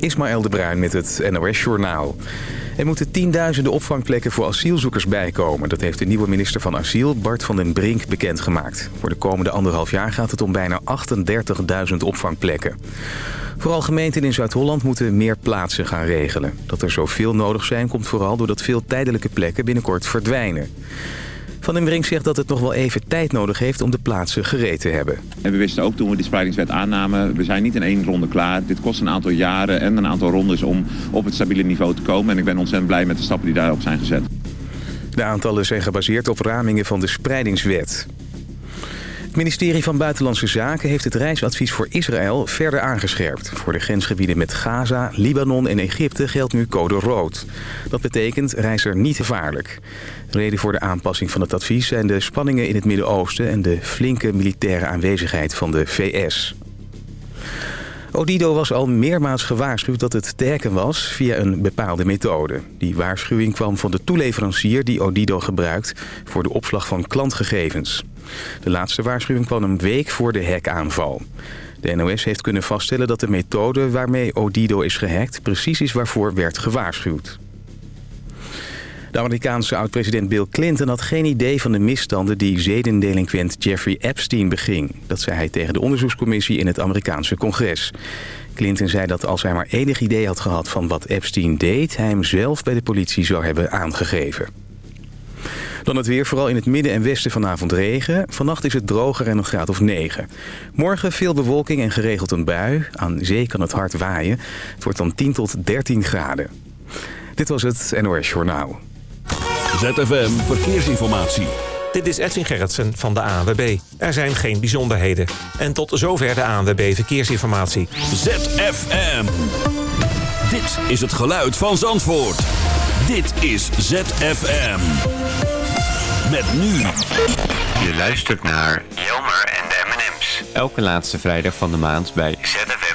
Ismaël de Bruin met het NOS Journaal. Er moeten tienduizenden opvangplekken voor asielzoekers bijkomen. Dat heeft de nieuwe minister van Asiel, Bart van den Brink, bekendgemaakt. Voor de komende anderhalf jaar gaat het om bijna 38.000 opvangplekken. Vooral gemeenten in Zuid-Holland moeten meer plaatsen gaan regelen. Dat er zoveel nodig zijn komt vooral doordat veel tijdelijke plekken binnenkort verdwijnen. Van den Brink zegt dat het nog wel even tijd nodig heeft om de plaatsen gereed te hebben. En we wisten ook toen we die spreidingswet aannamen, we zijn niet in één ronde klaar. Dit kost een aantal jaren en een aantal rondes om op het stabiele niveau te komen. En ik ben ontzettend blij met de stappen die daarop zijn gezet. De aantallen zijn gebaseerd op ramingen van de spreidingswet. Het ministerie van Buitenlandse Zaken heeft het reisadvies voor Israël verder aangescherpt. Voor de grensgebieden met Gaza, Libanon en Egypte geldt nu code rood. Dat betekent reizer niet gevaarlijk. Reden voor de aanpassing van het advies zijn de spanningen in het Midden-Oosten... en de flinke militaire aanwezigheid van de VS. Odido was al meermaals gewaarschuwd dat het te was via een bepaalde methode. Die waarschuwing kwam van de toeleverancier die Odido gebruikt voor de opslag van klantgegevens. De laatste waarschuwing kwam een week voor de hackaanval. De NOS heeft kunnen vaststellen dat de methode waarmee Odido is gehackt... precies is waarvoor werd gewaarschuwd. De Amerikaanse oud-president Bill Clinton had geen idee van de misstanden die zedendelinquent Jeffrey Epstein beging. Dat zei hij tegen de onderzoekscommissie in het Amerikaanse congres. Clinton zei dat als hij maar enig idee had gehad van wat Epstein deed... hij hem zelf bij de politie zou hebben aangegeven. Dan het weer, vooral in het midden en westen vanavond regen. Vannacht is het droger en een graad of 9. Morgen veel bewolking en geregeld een bui. Aan zee kan het hard waaien. Het wordt dan 10 tot 13 graden. Dit was het NOS Journaal. ZFM Verkeersinformatie. Dit is Edwin Gerritsen van de ANWB. Er zijn geen bijzonderheden. En tot zover de ANWB Verkeersinformatie. ZFM. Dit is het geluid van Zandvoort. Dit is ZFM. Met nu. Je luistert naar Jelmer en de M&M's. Elke laatste vrijdag van de maand bij ZFM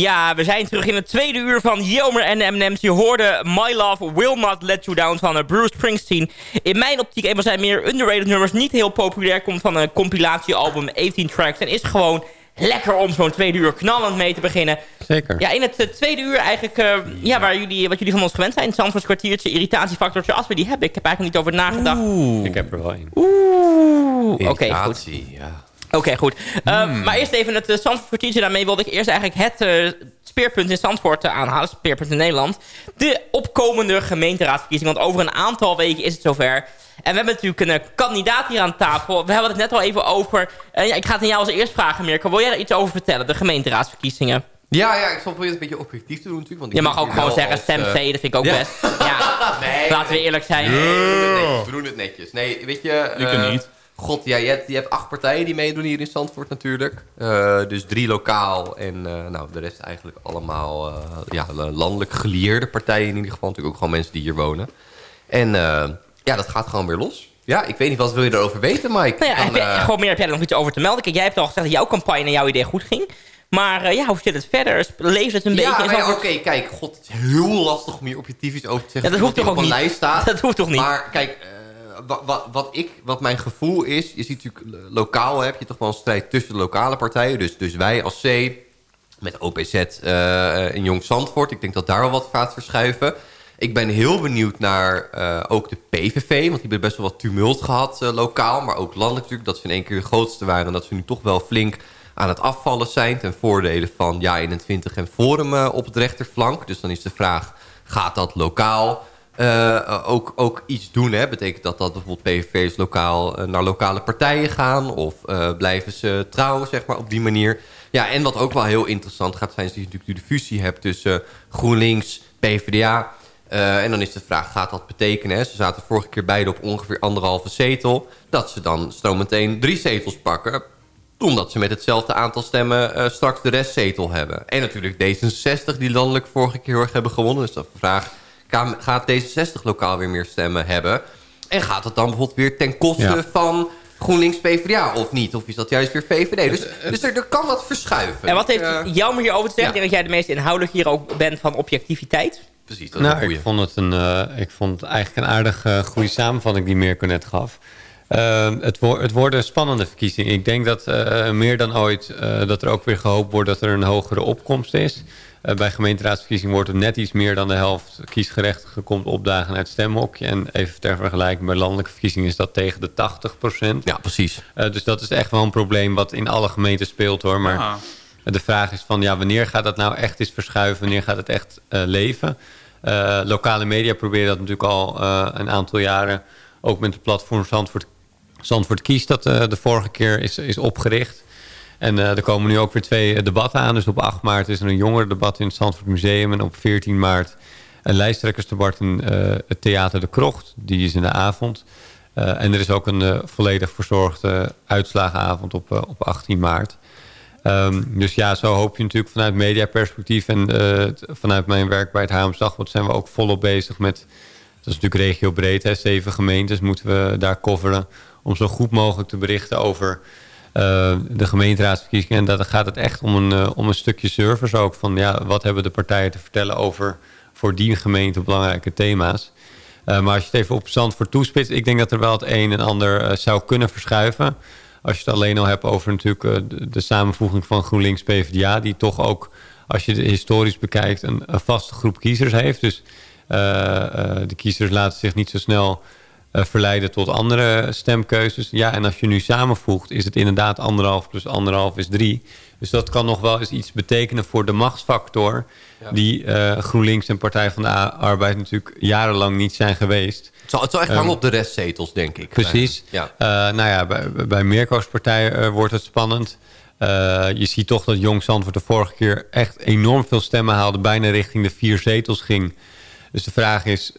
Ja, we zijn terug in het tweede uur van Jelmer en de M&M's. Je hoorde My Love Will Not Let You Down van uh, Bruce Springsteen. In mijn optiek een van zijn meer underrated nummers. Niet heel populair, komt van een compilatiealbum 18 tracks. En is gewoon lekker om zo'n tweede uur knallend mee te beginnen. Zeker. Ja, in het uh, tweede uur eigenlijk, uh, ja, waar jullie, wat jullie van ons gewend zijn. Zandvoorts kwartiertje, irritatiefactortje. Als we die hebben, ik heb eigenlijk niet over nagedacht. Oeh. Ik heb er wel een. Oeh, oké, okay, goed. ja. Oké, okay, goed. Mm. Maar eerst even het uh, Zandvoort kwartiertje. Daarmee wilde ik eerst eigenlijk het uh, speerpunt in Zandvoort uh, aanhalen. Speerpunt in Nederland. De opkomende gemeenteraadsverkiezing. Want over een aantal weken is het zover. En we hebben natuurlijk een kandidaat hier aan tafel. We hebben het net al even over. ja, ik ga het aan jou als eerst vragen, Mirko. Wil jij er iets over vertellen? De gemeenteraadsverkiezingen. Ja, ja, ik zal proberen het een beetje objectief te doen natuurlijk. Want je mag ook gewoon zeggen stem C, dat vind ik ook ja. best. Ja. nee, Laten we eerlijk zijn. Nee, we doen het netjes. Nee, weet je... Je kan niet. God, ja, je hebt, je hebt acht partijen die meedoen hier in Zandvoort natuurlijk. Uh, dus drie lokaal en uh, nou, de rest eigenlijk allemaal uh, ja, landelijk gelieerde partijen in ieder geval. Natuurlijk ook gewoon mensen die hier wonen. En ja, dat gaat gewoon weer los. Ja, ik weet niet, wat wil je erover weten, Mike? Nou ja, je, gewoon meer heb jij er nog iets over te melden? Kijk, jij hebt al gezegd dat jouw campagne en jouw idee goed ging. Maar ja, hoe zit het verder? Leeft het een ja, beetje? Ja, oké, kijk, god, het is heel lastig om hier objectief iets over te zeggen. Ja, dat hoeft toch ook op een niet? lijst staat. Dat hoeft toch niet? Maar kijk, wat, wat, ik, wat mijn gevoel is... Je ziet natuurlijk, lokaal heb je toch wel een strijd tussen de lokale partijen. Dus, dus wij als C, met OPZ uh, in Jong Zandvoort. Ik denk dat daar wel wat gaat verschuiven. Ik ben heel benieuwd naar ook de PVV. Want die hebben best wel wat tumult gehad lokaal. Maar ook landelijk natuurlijk. Dat ze in één keer de grootste waren. En dat ze nu toch wel flink aan het afvallen zijn. Ten voordele van Ja 21 en Forum op het rechterflank. Dus dan is de vraag, gaat dat lokaal... Uh, ook, ook iets doen. Hè? Betekent dat dat bijvoorbeeld PVV's lokaal uh, naar lokale partijen gaan? Of uh, blijven ze trouw, zeg maar, op die manier? Ja, en wat ook wel heel interessant gaat zijn... is dat je natuurlijk de fusie hebt tussen GroenLinks, PvdA... en dan is de vraag, gaat dat betekenen... Hè? ze zaten vorige keer beide op ongeveer anderhalve zetel... dat ze dan stroommeteen drie zetels pakken... omdat ze met hetzelfde aantal stemmen straks de restzetel hebben. En natuurlijk D66, die landelijk vorige keer heel erg hebben gewonnen. Dus dat vraag gaat D66 lokaal weer meer stemmen hebben? En gaat het dan bijvoorbeeld weer ten koste ja. van GroenLinks PvdA of niet? Of is dat juist weer VVD? Dus, dus er, er kan wat verschuiven. En wat heeft uh, Jelmer hierover te zeggen? Ja. Ik denk dat jij de meest inhoudelijk hier ook bent van objectiviteit. Precies, dat nou, ik vond, het een, uh, ik vond het eigenlijk een aardig uh, goede samenvatting die Mirko net gaf. Uh, het, wo het worden spannende verkiezingen. Ik denk dat uh, meer dan ooit uh, dat er ook weer gehoopt wordt dat er een hogere opkomst is. Uh, bij gemeenteraadsverkiezingen wordt er net iets meer dan de helft kiesgerechtigen komt opdagen uit het stemhokje. En even ter vergelijking, bij landelijke verkiezingen is dat tegen de 80 procent. Ja, precies. dus dat is echt wel een probleem wat in alle gemeenten speelt hoor. Maar Ja. de vraag is van ja, wanneer gaat dat nou echt eens verschuiven? Wanneer gaat het echt leven? Uh, lokale media proberen dat natuurlijk al uh, een aantal jaren. Ook met de platform Zandvoort, Zandvoort Kies dat uh, de vorige keer is, is opgericht. En er komen nu ook weer twee debatten aan. Dus op 8 maart is er een jongerendebat in het Zandvoort Museum. En op 14 maart een lijsttrekkersdebat in het Theater de Krocht. Die is in de avond. en er is ook een volledig verzorgde uitslagenavond op, op 18 maart. Um, dus ja, zo hoop je natuurlijk vanuit mediaperspectief... en vanuit mijn werk bij het Haarlems Dagblad zijn we ook volop bezig met... dat is natuurlijk regio breed, hè, zeven gemeentes moeten we daar coveren... om zo goed mogelijk te berichten over de gemeenteraadsverkiezingen. En dat gaat het echt om een, uh, om een stukje service ook... van ja, wat hebben de partijen te vertellen over voor die gemeente belangrijke thema's. Uh, maar als je het even op Zandvoort toespitst... ik denk dat er wel het een en ander zou kunnen verschuiven... Als je het alleen al hebt over natuurlijk de, samenvoeging van GroenLinks PvdA... die toch ook, als je het historisch bekijkt, een, een vaste groep kiezers heeft. Dus de kiezers laten zich niet zo snel verleiden tot andere stemkeuzes. Ja, en als je nu samenvoegt, is het inderdaad anderhalf plus anderhalf is drie. Dus dat kan nog wel eens iets betekenen voor de machtsfactor... Ja. die GroenLinks en Partij van de Arbeid natuurlijk jarenlang niet zijn geweest... Het zal, het zal echt hangen um, op de restzetels, denk ik. Precies. Ja. Uh, nou ja, bij, bij Mirko's partij uh, wordt het spannend. Je ziet toch dat Jong Zandvoort de vorige keer echt enorm veel stemmen haalde. Bijna richting de vier zetels ging. Dus de vraag is,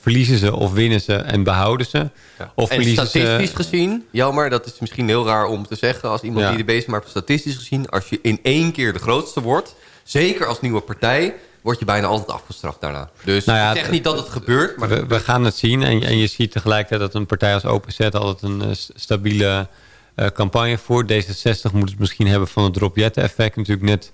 verliezen ze of winnen ze en behouden ze? Ja. Of en statistisch ze... gezien, jammer, dat is misschien heel raar om te zeggen... als iemand ja. die er bezig is, maar statistisch gezien... als je in één keer de grootste wordt, zeker als nieuwe partij word je bijna altijd afgestraft daarna. Dus nou ja, ik zeg niet dat het gebeurt. Maar we, we gaan het zien. En, en, je ziet tegelijkertijd dat een partij als OPZ altijd een uh, stabiele uh, campagne voert. D66 moet het misschien hebben van het drop-jet-effect. Natuurlijk net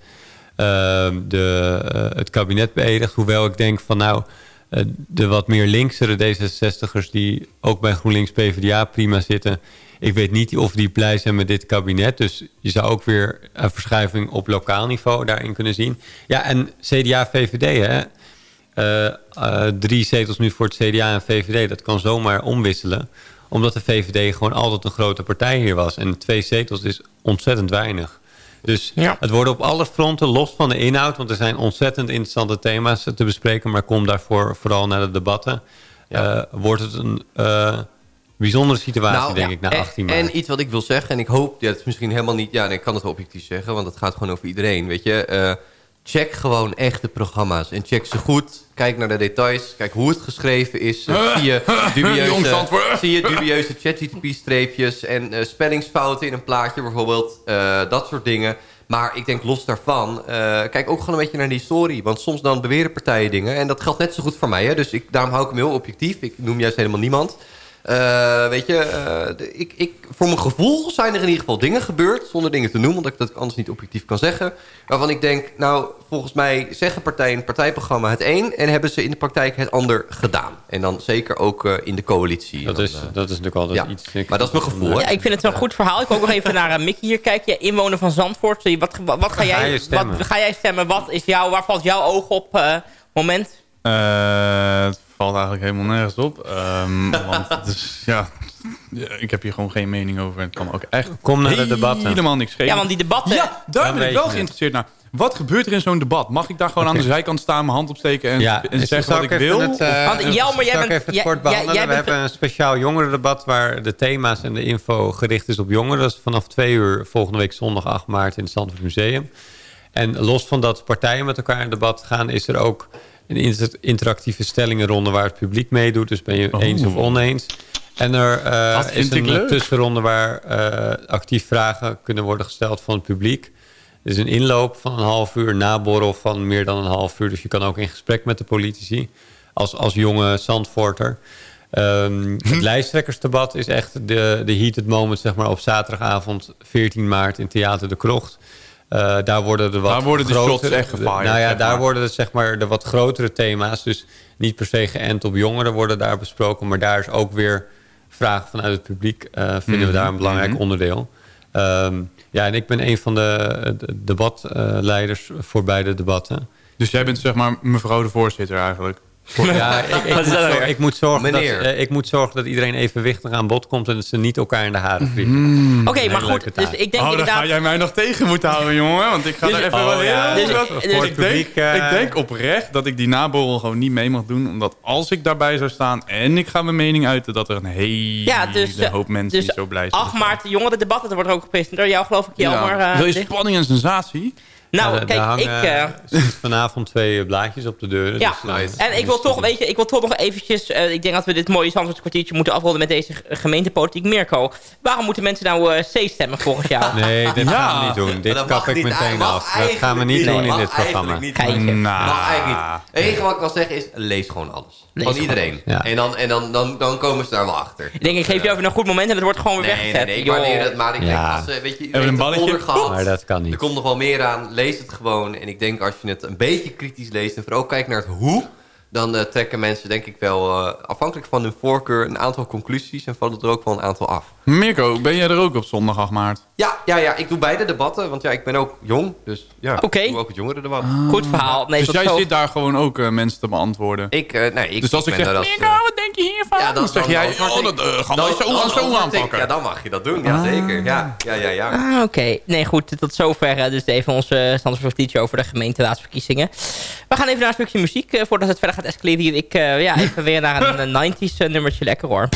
de, eh, het kabinet beëdigt. Hoewel ik denk van nou, eh, de wat meer linksere D66'ers... die ook bij GroenLinks PvdA prima zitten... ik weet niet of die blij zijn met dit kabinet. Dus je zou ook weer een verschuiving op lokaal niveau daarin kunnen zien. Ja, en CDA-VVD, hè. Eh, drie zetels nu voor het CDA en VVD. Dat kan zomaar omwisselen. Omdat de VVD gewoon altijd een grote partij hier was. En twee zetels is ontzettend weinig. Dus Ja. het wordt op alle fronten, los van de inhoud... want er zijn ontzettend interessante thema's te bespreken... maar kom daarvoor vooral naar de debatten. eh, wordt het een eh, bijzondere situatie, denk ik, na en- 18 maart. En iets wat ik wil zeggen, en ik hoop, ja, het is misschien helemaal niet... Ja, nee, ik kan het wel objectief zeggen, want het gaat gewoon over iedereen, weet je. Eh, check gewoon echt de programma's en check ze goed. Kijk naar de details, kijk hoe het geschreven is. Zie, je dubieuze, zie je dubieuze ChatGPT-streepjes en eh, spellingsfouten in een plaatje bijvoorbeeld. eh, dat soort dingen. Maar ik denk los daarvan, eh, kijk ook gewoon een beetje naar de historie. Want soms dan beweren partijen dingen. En dat geldt net zo goed voor mij. Hè? Dus ik, daarom hou ik hem heel objectief. Ik noem juist helemaal niemand. Eh, weet je, eh, de- ik, ik, voor mijn gevoel zijn er in ieder geval dingen gebeurd... zonder dingen te noemen, omdat ik dat anders niet objectief kan zeggen... waarvan ik denk, nou, volgens mij zeggen partijen in het partijprogramma het een... en hebben ze in de praktijk het ander gedaan. En dan zeker ook eh, in de coalitie. dat, Dan, is, dat is natuurlijk altijd ja. iets... Maar dat is mijn gevoel. Ja, ik vind het een goed verhaal. Ik wil ook nog even naar Mickey hier kijken. Ja, inwoner van Zandvoort. Wat, wat, wat ga, Ga jij, stemmen? wat ga jij stemmen? Wat is jouw, waar valt jouw oog op eh, moment? Het valt eigenlijk helemaal nergens op. Ehm, want het is, ja, ja, ik heb hier gewoon geen mening over. Het kan ook echt Kom naar de debatten. helemaal niks geven. Ja, want die debatten... Ja, daar ben ik wel geïnteresseerd naar. Wat gebeurt er in zo'n debat? Mag ik daar gewoon aan de zijkant staan, mijn hand opsteken en, Ja, en zeggen wat ik wil? Het, eh, Want Jelmer, jij bent- even het jij- kort jij- behandelen? jij We bent- hebben een speciaal jongerendebat... waar de thema's en de info gericht is op jongeren. Dat is vanaf twee uur volgende week zondag 8 maart in het Zandvoort Museum. En los van dat partijen met elkaar in debat gaan... is er ook een inter- interactieve stellingenronde waar het publiek meedoet. Dus ben je Oh. eens of oneens. En er eh, is een leuk. tussenronde waar eh, actief vragen kunnen worden gesteld van het publiek. Er is een inloop van een half uur, naborrel van meer dan een half uur. Dus je kan ook in gesprek met de politici als, als jonge Zandvoorter. Ehm, het lijsttrekkersdebat is echt de, de heated moment zeg maar, op zaterdagavond 14 maart in Theater de Krocht. Eh, daar worden de wat Daar worden de grotere- shots echt Nou ja, daar maar. worden de, zeg maar, de wat grotere thema's. Dus niet per se geënt op jongeren worden daar besproken. Maar daar is ook weer vragen vanuit het publiek. eh, vinden we daar een belangrijk Mhm. onderdeel. Ehm, ja, en ik ben een van de, de debatleiders voor beide debatten. Dus jij bent zeg maar mevrouw de voorzitter eigenlijk. Ja, ik, ik, moet, dat zor- weer? ik, moet zorgen dat, Meneer. eh, ik moet zorgen dat iedereen evenwichtig aan bod komt... en dat ze niet elkaar in de haren vliegen. Oké, Een maar goed. Dus ik denk oh, dan inderdaad... ga jij mij nog tegen moeten houden, jongen. Want ik ga Dus- er even Oh, wel ja, heel... dus- wat- dus- ik, denk, eh, ik denk oprecht dat ik die naborrel gewoon niet mee mag doen. Omdat als ik daarbij zou staan en ik ga mijn mening uiten... dat er een hele Ja, dus, eh, hoop mensen dus niet zo blij zijn. 8 maart, de jongerendebatten. Dat wordt ook gepresenteerd door jou, geloof ik, Jelmer. Ja. eh, Wil je spanning en sensatie? Nou, Ja, daar kijk, hangen ik... eh, sinds vanavond twee blaadjes op de deuren. Ja, dus, eh, en ik wil toch, weet je, ik wil toch nog eventjes... eh, ik denk dat we dit mooie Zandvoorts kwartiertje moeten afronden met deze gemeentepolitiek. Mirko, waarom moeten mensen nou eh, C stemmen volgens jou? Nee, dit Ja. gaan we niet doen. Dit dat kap ik meteen af. Dat gaan we niet doen in dit programma. niet. Geintje. Nou, Mag eigenlijk niet. Het enige wat ik kan zeggen is, lees gewoon alles. Lees van gewoon iedereen. Ja. En, dan, en dan, dan, dan komen ze daar wel achter. Ik denk, ik geef je even een goed moment en het wordt gewoon weer Nee, nee, weggezet. nee, ik Joh. waardeer het. Maar ik denk, Ja. als, eh, weet je, een balletje? gehad. Maar dat kan Er niet. komt nog wel meer aan. Lees het gewoon. En ik denk als je het een beetje kritisch leest en vooral kijkt naar het hoe... dan eh, trekken mensen denk ik wel, eh, afhankelijk van hun voorkeur... een aantal conclusies en vallen er ook wel een aantal af. Mirko, ben jij er ook op zondag 8 maart? Ja, ja, ja, ik doe beide debatten. Want ja, ik ben ook jong. Dus ja, Oké. ik doe ook het jongerendebat. Goed verhaal. Nee, dus jij zo. zit daar gewoon ook eh, mensen te beantwoorden? Ik, eh, nee, ik, dus als ik, ben zeg, Mirko, wat denk je hiervan? Ja, dan, zeg jij, oh, ik- dat gaan we dan- zo dan aanpakken. Ja, dan mag je dat doen. Ja, zeker. Ja, ja, ja. ja. Ah, oké. Nee, goed. Tot zover dus even onze Teacher over de gemeenteraadsverkiezingen. We gaan even naar een stukje muziek voordat het verder gaat Ik, eh, ja, even weer naar een, eh, 90s eh, nummertje. Lekker hoor.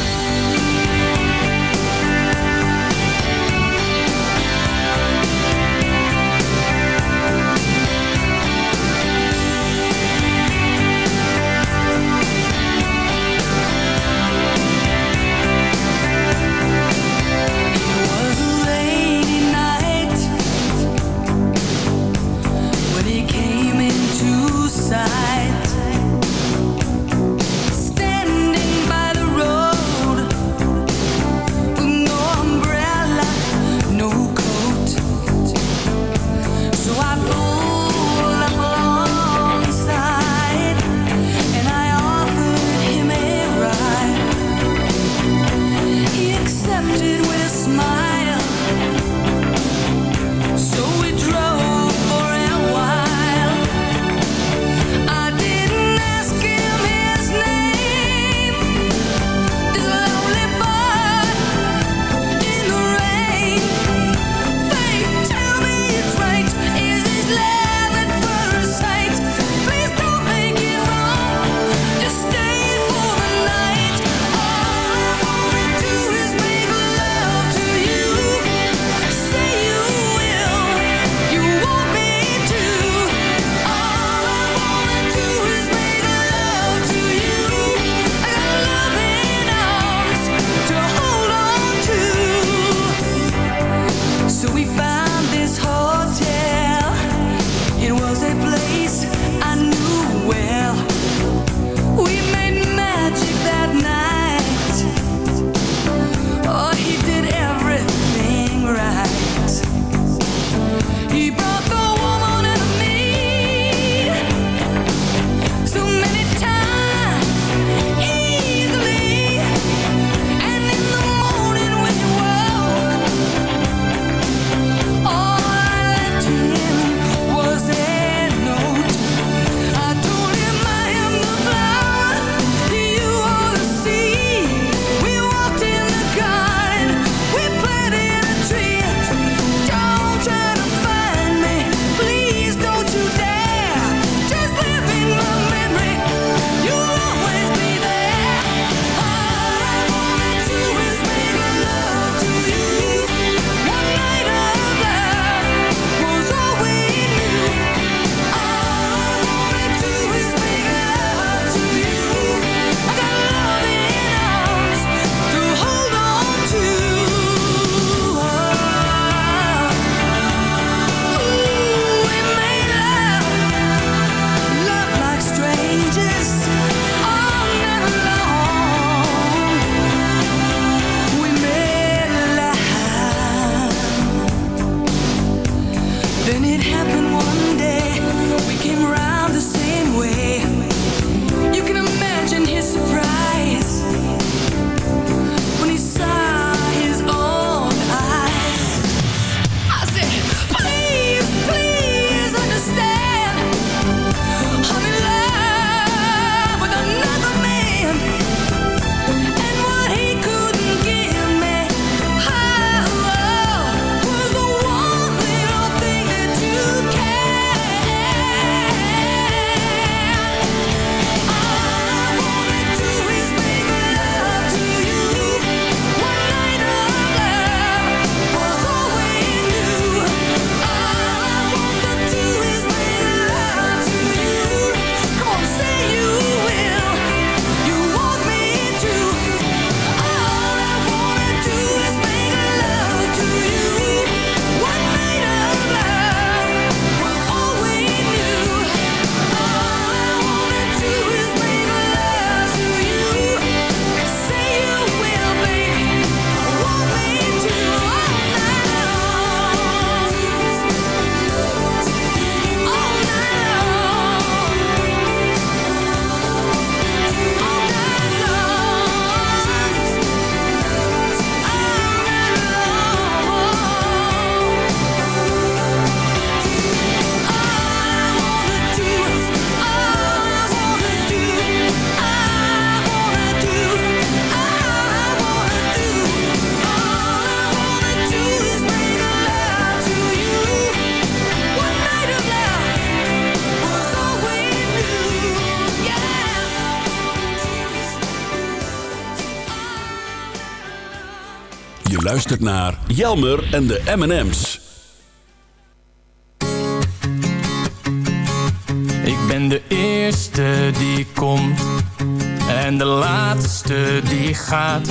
Luistert naar Jelmer en de M&M's. Ik ben de eerste die komt en de laatste die gaat.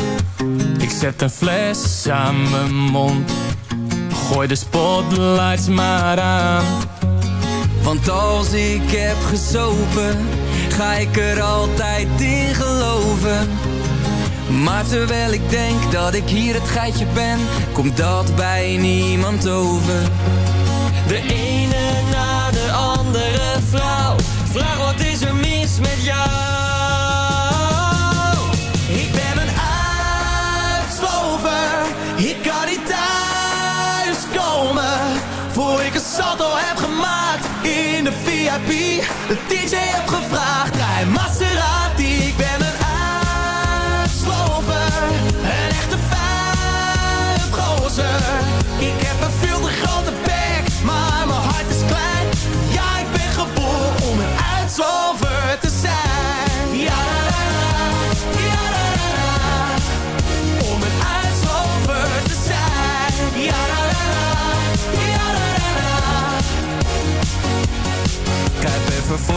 Ik zet een fles aan mijn mond, gooi de spotlights maar aan. Want als ik heb gesopen, ga ik er altijd in geloven. Maar terwijl ik denk dat ik hier het geitje ben, komt dat bij niemand over. De ene na de andere vrouw, vraag wat is er mis met jou? Ik ben een uitslover, ik kan niet thuis komen. Voor ik een salto heb gemaakt in de VIP. De DJ heb gevraagd,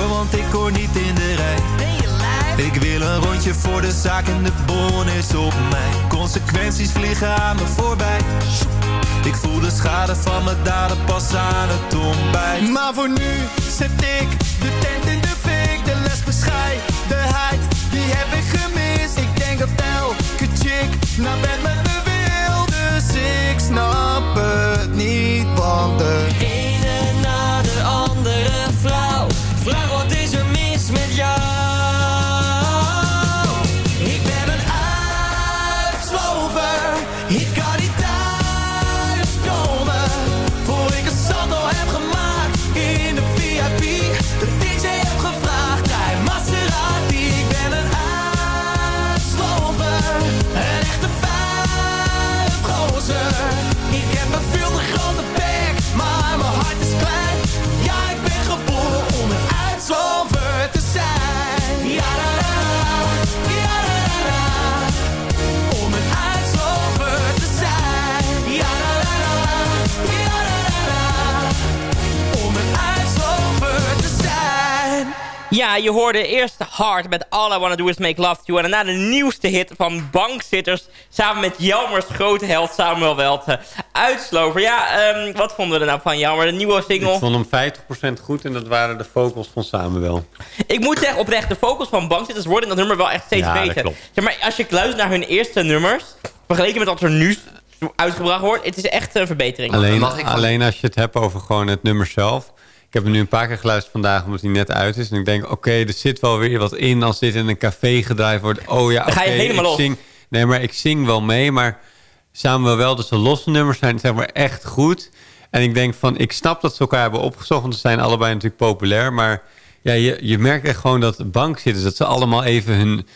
want ik hoor niet in de rij. Ik wil een rondje voor de zaak en de bon is op mij. Consequenties vliegen aan me voorbij. Ik voel de schade van mijn daden pas aan het ontbijt. Maar voor nu zet ik de tent in de fik. De lesbescheidenheid, die heb ik gemist. Ik denk dat elke chick naar bed met me wil. Dus ik snap het niet, want de Ja, je hoorde eerst Hard met All I Wanna Do Is Make Love To You. En daarna de nieuwste hit van Bankzitters. Samen met Jelmers grote held Samuel Welte. Uitslover. Ja, ehm, wat vonden we er nou van Jelmer? De nieuwe single. Ik vond hem 50% goed en dat waren de vocals van Samuel. Ik moet zeggen, oprecht, de vocals van Bankzitters worden in dat nummer wel echt steeds Ja, dat beter. klopt. Zeg maar, als je luistert naar hun eerste nummers, vergeleken met wat er nu uitgebracht wordt. Het is echt een verbetering. Alleen, alleen als je het hebt over gewoon het nummer zelf. Ik heb hem nu een paar keer geluisterd vandaag omdat hij net uit is. En ik denk, oké, er zit wel weer wat in als dit in een café gedraaid wordt. Oh ja, Dan ga je oké, helemaal ik. Zing, nee, maar ik zing wel mee, maar samen wel. Dus de losse nummers zijn zeg maar echt goed. En ik denk van, ik snap dat ze elkaar hebben opgezocht. Want ze zijn allebei natuurlijk populair. Maar ja, je, je merkt echt gewoon dat bank zitten. Dat ze allemaal even hun,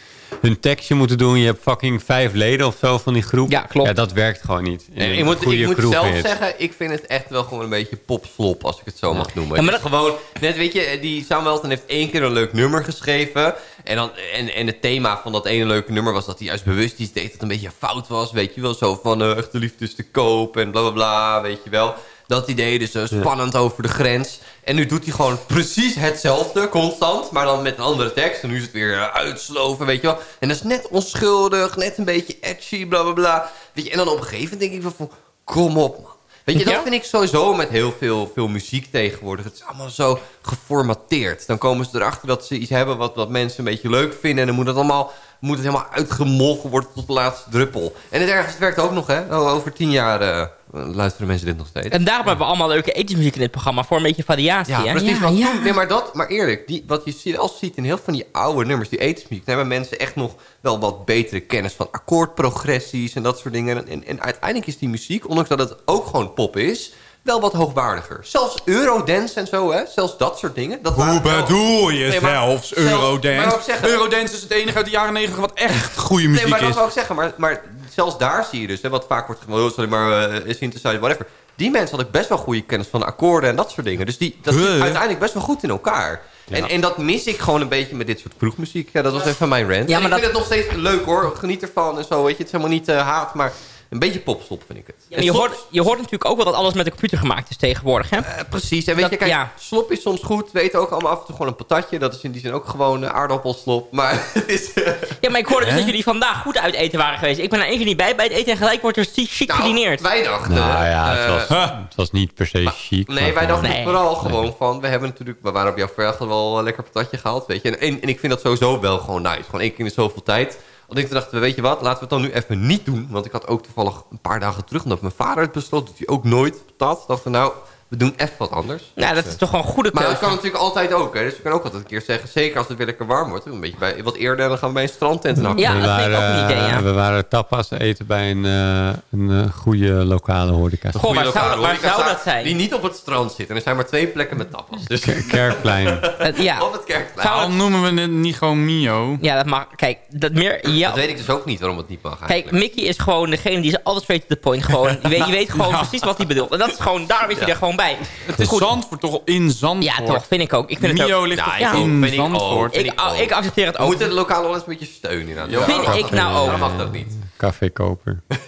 hun tekstje moeten doen. Je hebt fucking vijf leden of zo van die groep. Ja, klopt. Ja, dat werkt gewoon niet. Nee, ik moet, ik moet zelf zeggen, ik vind het echt wel gewoon een beetje popslop, als ik het zo mag noemen. Ja, maar is gewoon, net weet je, die Samuel Elton heeft één keer een leuk nummer geschreven. En, dan, en, en het thema van dat ene leuke nummer was dat hij juist bewust iets deed dat een beetje fout was. Weet je wel, zo van eh, echte liefde is te koop en bla bla bla, weet je wel. Dat idee, dus eh, spannend over de grens. En nu doet hij gewoon precies hetzelfde, constant. Maar dan met een andere tekst. En nu is het weer eh, uitsloven, weet je wel. En dat is net onschuldig, net een beetje edgy, bla bla bla. Weet je, en dan op een gegeven moment denk ik van... Kom op, man. Weet je, dat Ja? vind ik sowieso met heel veel, veel muziek tegenwoordig. Het is allemaal zo geformateerd. Dan komen ze erachter dat ze iets hebben wat, wat mensen een beetje leuk vinden. En dan moet het allemaal moet het helemaal uitgemolken worden tot de laatste druppel. En het ergens het werkt ook nog, hè. O- Over tien jaar eh, luisteren mensen dit nog steeds. En daarom hebben we allemaal leuke etensmuziek in dit programma. Voor een beetje variatie. Ja, hè? precies. want toen- nee, maar dat, maar eerlijk, die, wat je ziet, als ziet in heel veel van die oude nummers, die etensmuziek, dan hebben mensen echt nog wel wat betere kennis van akkoordprogressies en dat soort dingen. En, en, en uiteindelijk is die muziek, ondanks dat het ook gewoon pop is, wel wat hoogwaardiger. Zelfs Eurodance en zo, hè, zelfs dat soort dingen. Dat Hoe waren wel- bedoel je Nee, maar zelfs Eurodance? zeggen- Eurodance is het enige uit de jaren 90 wat echt goede muziek Nee, maar dat is. wil ik zeggen. Maar, maar zelfs daar zie je dus, hè, wat vaak wordt gewoon, sorry, maar uh, synthesizer, whatever. Die mensen hadden best wel goede kennis van de akkoorden en dat soort dingen. Dus die, dat zit uiteindelijk best wel goed in elkaar. En, en dat mis ik gewoon een beetje met dit soort kroegmuziek. Ja, dat was even mijn rant. Ja, maar ik vind dat- het nog steeds leuk hoor. Geniet ervan en zo. Weet je, het is helemaal niet eh, haat, maar een beetje popstop vind ik het. Ja, je, hoort, je hoort natuurlijk ook wel dat alles met de computer gemaakt is tegenwoordig. Hè? Eh, precies. En weet Dat- je, kijk, ja. slop is soms goed. We eten ook allemaal af en toe gewoon een patatje. Dat is in die zin ook gewoon eh, aardappelslop. Maar is... eh, Ja, maar ik hoorde dus dat jullie vandaag goed uit eten waren geweest. Ik ben er één keer niet bij bij het eten en gelijk wordt er chic Nou, gedineerd. wij dachten... Nou ja, het was, het was niet per se chic. Nee, wij dachten vooral gewoon van... We hebben natuurlijk... We waren op jouw verjaardag wel een lekker patatje gehaald, weet je. En, en, en ik vind dat sowieso wel gewoon nice. Gewoon één keer in zoveel tijd. Want ik dacht, weet je wat, laten we het dan nu even niet doen. Want ik had ook toevallig een paar dagen terug... omdat mijn vader het besloot, doet hij ook nooit patat. Dachten we, nou, we doen even wat anders. Nou, dat is toch gewoon een goede Maar dat keuze. kan natuurlijk altijd ook, hè. Dus we kunnen ook altijd een keer zeggen... zeker als het weer lekker warm wordt... een beetje bij, wat eerder... dan gaan we bij een strandtent nakken. Ja, we, dat vind ik ook een waren, idee, ja. we waren tapas eten bij een, eh, een eh, goede lokale horeca. Goh, waar zou, dat- waar zou dat zijn? Die niet op het strand zitten. En er zijn maar twee plekken met tapas. Dus Kerkplein. Eh, ja. op het kerkplein. Waarom noemen we het niet gewoon Mio? ja, dat mag. Kijk, dat meer... Ja, Dat weet ik dus ook niet waarom het niet mag Kijk, eigenlijk. Mickey is gewoon degene die is altijd straight to the point. Gewoon, je, weet, je weet gewoon precies wat hij bedoelt. En dat is gewoon, daar is hij er gewoon bij. Het is Zandvoort toch in Zandvoort? Ja, toch, vind ik ook. Ik vind het Mio ook. ligt Ja, ik ook, in vind ik ook. Zandvoort? Vind Ik, ik accepteer het ook. moeten de lokale wel eens een beetje steunen. inderdaad. Ja, vind ik nou ook. mag dat niet? Cafékoper.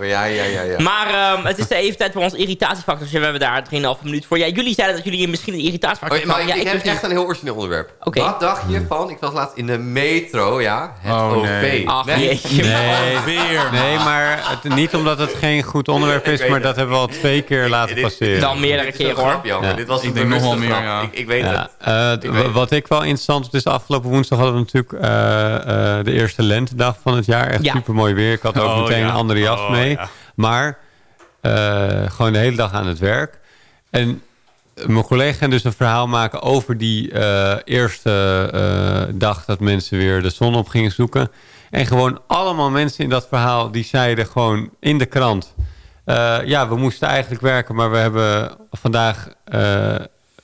Ja, ja, ja, ja. Maar ehm, het is even tijd voor ons irritatiefactor. We hebben daar 3,5 minuut voor. Ja, jullie zeiden dat jullie misschien een irritatiefactor maar ik, ja, ik heb dus niet. echt een heel origineel onderwerp. Oké. Wat dacht je van, ik was laatst in de metro, ja, het Oh, OV. nee. Ach, Nee. Nee, Weer. nee maar het, niet omdat het geen goed onderwerp is, maar dat hebben we al twee keer laten Dit- passeren. Dan meerdere keren hoor. grap, Ja. Dit was een Ik denk nog wel bewuste meer, ja. Ik, ik weet Ja, het. eh, Ik weet het. wat ik wel interessant vond, is afgelopen woensdag hadden we natuurlijk eh, eh, de eerste lentedag van het jaar. Echt Ja. super mooi weer. Ik had ook Oh, meteen ja. een andere jas Oh, mee. ja. Maar eh, gewoon de hele dag aan het werk. En mijn collega ging dus een verhaal maken over die eh, eerste eh, dag dat mensen weer de zon op gingen zoeken. En gewoon allemaal mensen in dat verhaal die zeiden gewoon in de krant... ja, we moesten eigenlijk werken, maar we hebben vandaag...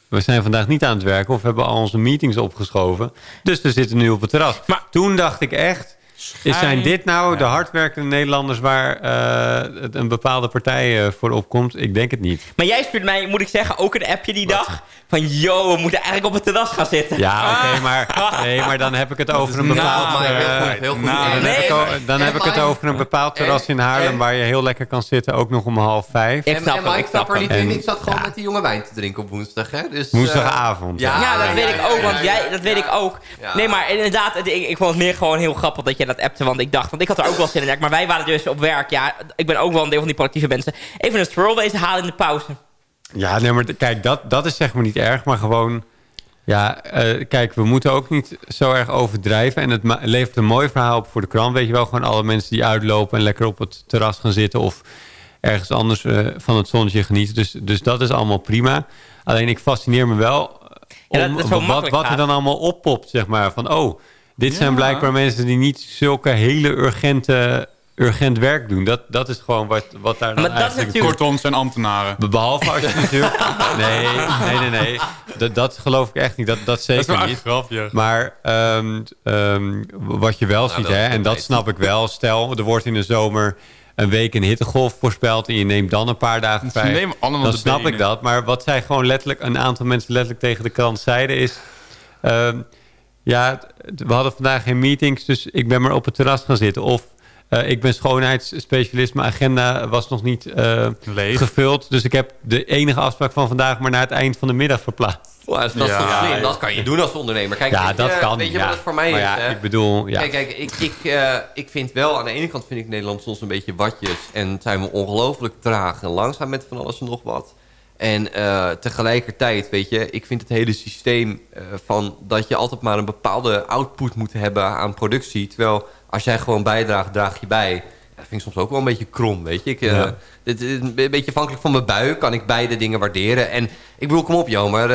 we zijn vandaag niet aan het werken of we hebben al onze meetings opgeschoven. Dus we zitten nu op het terras. Maar- Toen dacht ik echt... Is, zijn dit nou de hardwerkende Nederlanders waar eh, het een bepaalde partij eh, voor opkomt? Ik denk het niet. Maar jij stuurt mij, moet ik zeggen, ook een appje die dag. Van, yo, we moeten eigenlijk op het terras gaan zitten. Ja, oké, maar, nee, maar dan heb ik het over een bepaald... Nou, maar heel eh, goed, heel goed. nou, dan Nee, heb ik, maar- o- dan heb ik het over een bepaald terras in Haarlem... en- waar je heel lekker kan zitten, ook nog om half vijf. Ik En, snap en Mike er niet in. Ik zat gewoon ja. met die jonge wijn te drinken op woensdag. Hè? Dus, eh, Woensdagavond. Ja, dat weet ik ook, want jij, dat weet ja. ik ook. Ja. Nee, maar inderdaad, ik, ik vond het meer gewoon heel grappig dat jij dat appte. Want ik dacht, want ik had er ook wel zin in. Maar wij waren dus op werk. Ja, ik ben ook wel een deel van die productieve mensen. Even een swirl wezen halen in de pauze. Ja, nee, maar kijk, dat, dat is zeg maar niet erg, maar gewoon... Ja, eh, kijk, we moeten ook niet zo erg overdrijven. En het levert een mooi verhaal op voor de krant. Weet je wel, gewoon alle mensen die uitlopen en lekker op het terras gaan zitten... of ergens anders eh, van het zonnetje genieten. Dus, dus dat is allemaal prima. Alleen ik fascineer me wel Ja, dat wat, wat er dan allemaal oppopt, zeg maar. Van, oh, dit zijn blijkbaar mensen die niet zulke hele urgente, urgent werk doen. Dat, dat is gewoon wat, wat daar dan Maar dat eigenlijk... natuurlijk- Kortom, zijn ambtenaren. Be- Behalve als je natuurlijk... Nee, nee, nee, nee. Dat, dat geloof ik echt niet. Dat, dat Dat is zeker echt niet. grapje. Maar ehm, ehm, wat je wel ziet, dat- hè, en dat dat snap ik wel. Stel, er wordt in de zomer een week een hittegolf voorspeld... en je neemt dan een paar dagen vrij. Dan de snap ik dat. Maar wat zij gewoon letterlijk... een aantal mensen letterlijk tegen de krant zeiden is... ehm, ja, we hadden vandaag geen meetings... dus ik ben maar op het terras gaan zitten. Of eh, ik ben schoonheidsspecialist. Mijn agenda was nog niet eh, gevuld. Dus ik heb de enige afspraak van vandaag... maar naar het eind van de middag verplaatst. Dat is dat is Ja. toch slim. Dat kan je doen als ondernemer. Kijk, ja, weet dat je, kan. Weet je ja. wat het voor mij maar is? ja, hè? ik bedoel... Ja. Kijk, kijk ik, ik, eh, ik vind wel, aan de ene kant vind ik Nederland soms een beetje watjes. En zijn we ongelooflijk traag en langzaam met van alles en nog wat. En eh, tegelijkertijd, weet je, ik vind het hele systeem eh, van dat je altijd maar een bepaalde output moet hebben aan productie. Terwijl als jij gewoon bijdraagt, draag je bij. Dat vind ik soms ook wel een beetje krom, weet je. Ik, eh, Ja. dit is een beetje afhankelijk van mijn bui kan ik beide dingen waarderen. En ik bedoel, kom op Jo, maar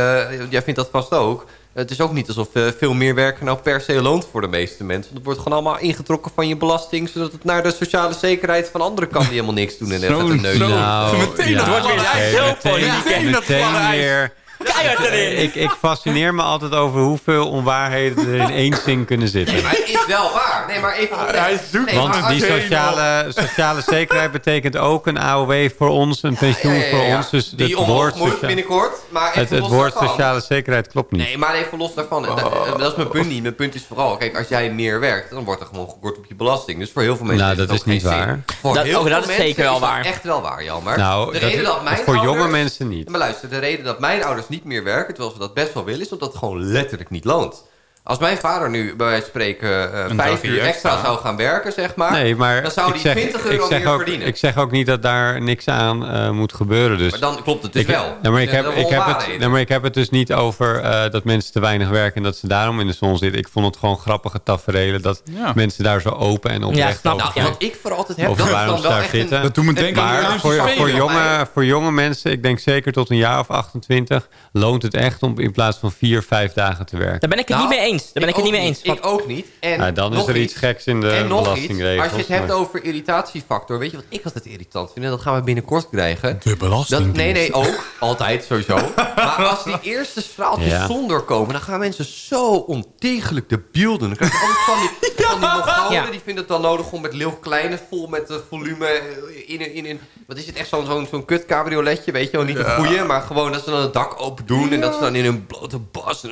jij vindt dat vast ook. Het is ook niet alsof eh, veel meer werken nou per se loont voor de meeste mensen. Want het wordt gewoon allemaal ingetrokken van je belasting... zodat het naar de sociale zekerheid van anderen kan die helemaal niks doen. En net Zo- gaat de neus. zo- Nou, Meteen dat wordt weer oké, heel meteen- politiek. Meteen weer... Keihard erin. Ik, ik fascineer me altijd over hoeveel onwaarheden er in één zin kunnen zitten. Maar het is wel waar. Nee, maar even... hij zoekt nee, Want die sociale, sociale zekerheid betekent ook een AOW voor ons, een pensioen Ja, ja, ja, voor ja. ons. Dus Die het woord, moet binnenkort. Maar het, het woord daarvan- sociale zekerheid klopt niet. Nee, maar even los daarvan. Da- Oh. Dat is mijn punt niet. Mijn punt is vooral... Kijk, als jij meer werkt, dan wordt er gewoon gekort op je belasting. Dus voor heel veel mensen Nou, heeft dat is niet waar. Voor Dat- heel veel dat is mensen zeker wel is dat waar. echt wel waar, jammer. Nou, de reden dat mijn voor jonge mensen niet. Maar luister, de reden dat mijn ouders niet meer werken... terwijl ze dat best wel willen... is omdat het gewoon letterlijk niet loont. Als mijn vader nu bij wijze van spreken eh, vijf uur extra extra. zou gaan werken, zeg maar... Nee, maar dan zou die zeg, 20 ik euro zeg meer ook, verdienen. Ik zeg ook niet dat daar niks aan eh, moet gebeuren. Dus. Maar dan klopt het dus ik, wel. Ja, maar ik, Dat heb, ik, heb het, nee, maar ik heb het dus niet over eh, dat mensen te weinig werken... en dat ze daarom in de zon zitten. Ik vond het gewoon grappige tafereelen... dat Ja. mensen daar zo open en oprecht snap over ik, Nou, ja. wat ik voor altijd heb, over dat is waarom dan ze wel daar echt een... zitten. Dat doet me denken aan Maar voor, jonge, voor jonge mensen, ik denk zeker tot een jaar of 28... loont het echt om in plaats van vier, vijf dagen te werken. Daar ben ik het Nou, niet mee eens. Daar ben ik het niet mee eens. Ik ook niet. En Ja, dan is er iets geks in de en nog iets, belastingregels. als je het hebt over irritatiefactor, weet je wat ik altijd irritant vind? En dat gaan we binnenkort krijgen. De belasting. Nee, nee, ook. Altijd, sowieso. Maar als die eerste straaltjes Ja. zon doorkomen... dan gaan mensen zo ontiegelijk de beelden. Dan krijg je altijd van die, van die Mongolen... Ja. die vinden het dan nodig om met Leeuw Kleine... vol met eh, volume eh, in een... In een wat is het, echt zo'n zo'n zo'n kut cabrioletje, weet je wel? Niet een goeie, maar gewoon dat ze dan het dak open doen... en dat ze dan in een blote bas... En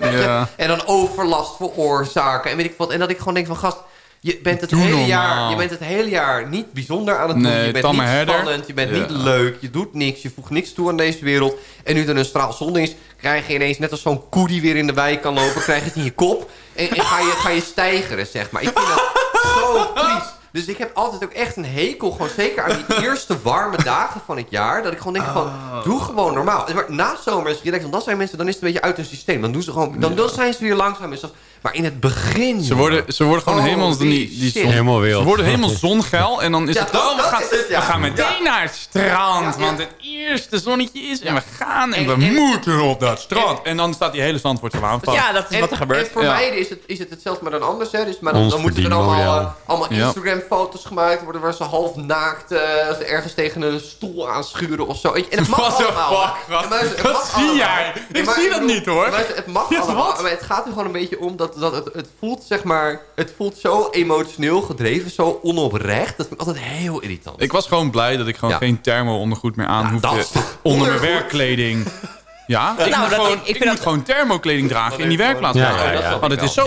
dan, Ja. en dan overlast veroorzaken en weet ik wat. En dat ik gewoon denk van, gast... Je bent, het Doe hele normaal. jaar, je bent het hele jaar niet bijzonder aan het doen. Nee, je bent tamme niet herder. spannend, je bent Ja. niet leuk, je doet niks, je voegt niks toe aan deze wereld. En nu er een straal zon is, krijg je ineens net als zo'n koe die weer in de wei kan lopen, krijg je het in je kop. En, en ga, je, ga je stijgeren, zeg maar. Ik vind dat zo triest. Dus ik heb altijd ook echt een hekel, gewoon zeker aan die eerste warme dagen van het jaar. Dat ik gewoon denk van, Oh. doe gewoon normaal. Maar na zomer is het relaxed, want dan zijn mensen, dan is het een beetje uit hun systeem. Dan, doen ze gewoon, dan, dan zijn ze weer langzaam. Maar in het begin... Ze worden, ze worden gewoon Oh, helemaal... die Die, zon- Helemaal wild. Ze worden helemaal zongeil. En dan is Ja, het... Oh, we gaan, is het, ja. we gaan meteen Ja. naar het strand. Ja, ja. Want het eerste zonnetje is. En we gaan en, En- we en- moeten op dat strand. En, dan staat die hele zand voor te aanvallen. Ja, dat is En- wat er gebeurt. En voor Ja. mij is het, is het hetzelfde, maar dan anders. Hè? Dus, maar dan, dan moeten er allemaal, allemaal Ja. Instagram-foto's gemaakt worden... waar ze half naakt eh, ergens tegen een stoel aanschuren of zo. En het mag What allemaal. fuck, Ja, gast? maar het- het Dat mag zie allemaal. jij. Ja, Ik maar zie dat bedoel, niet, hoor. maar het, mag allemaal. wat? Maar het gaat er gewoon een beetje om dat, dat het, het voelt, zeg maar... Het voelt zo emotioneel gedreven, zo onoprecht. Dat vind ik altijd heel irritant. Ik was gewoon blij dat ik gewoon Ja. geen thermo-ondergoed meer aan Ja, hoefde. onder mijn ondergoed? werkkleding. Ja, ik Nou, moet, dat- gewoon, ik- ik ik vind moet dat- gewoon thermokleding dragen in die werkplaats. Ja, Ja, ja, ja. dat snap Want het is zo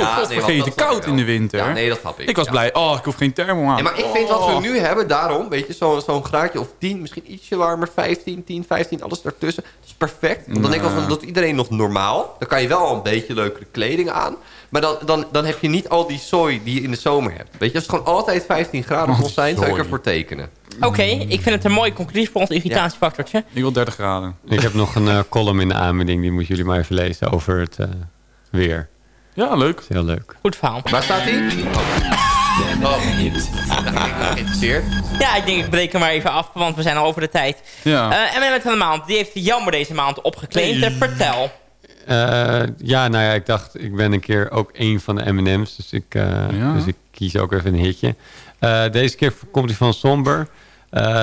ik koud in de winter. Ja, nee, dat snap ik. Ik was ja. blij, oh, ik hoef geen thermo aan. Ja, maar ik vind wat we Oh. nu hebben, daarom, weet je, zo'n zo'n graadje of 10, misschien ietsje warmer, 15, 10, 15, alles daartussen. Dat is perfect. Want dan denk ik wel van, dat iedereen nog normaal. Dan kan je wel een beetje leukere kleding aan. Maar dan, dan, dan heb je niet al die zooi die je in de zomer hebt. Weet je, als het gewoon altijd 15 graden kon zijn, zou ik ervoor tekenen. Oké, ik vind het een mooie conclusie voor ons irritatiefactortje. Ik wil 30 graden. Ik heb nog een eh, column in de aanbieding, die moeten jullie maar even lezen over het eh, weer. Ja, leuk. Heel leuk. Goed verhaal. Waar staat die? Oh. Oh. Geïnteresseerd. Ja, ik denk ik breek hem maar even af, want we zijn al over de tijd. Ja. Eh M&M van de maand, die heeft jammer deze maand opgeclaimd. Eh, Vertel. Eh, ja, nou ja, ik dacht, ik ben een keer ook één van de M&M's. Dus ik, eh, Ja. dus ik kies ook even een hitje. Eh, deze keer komt hij van Somber.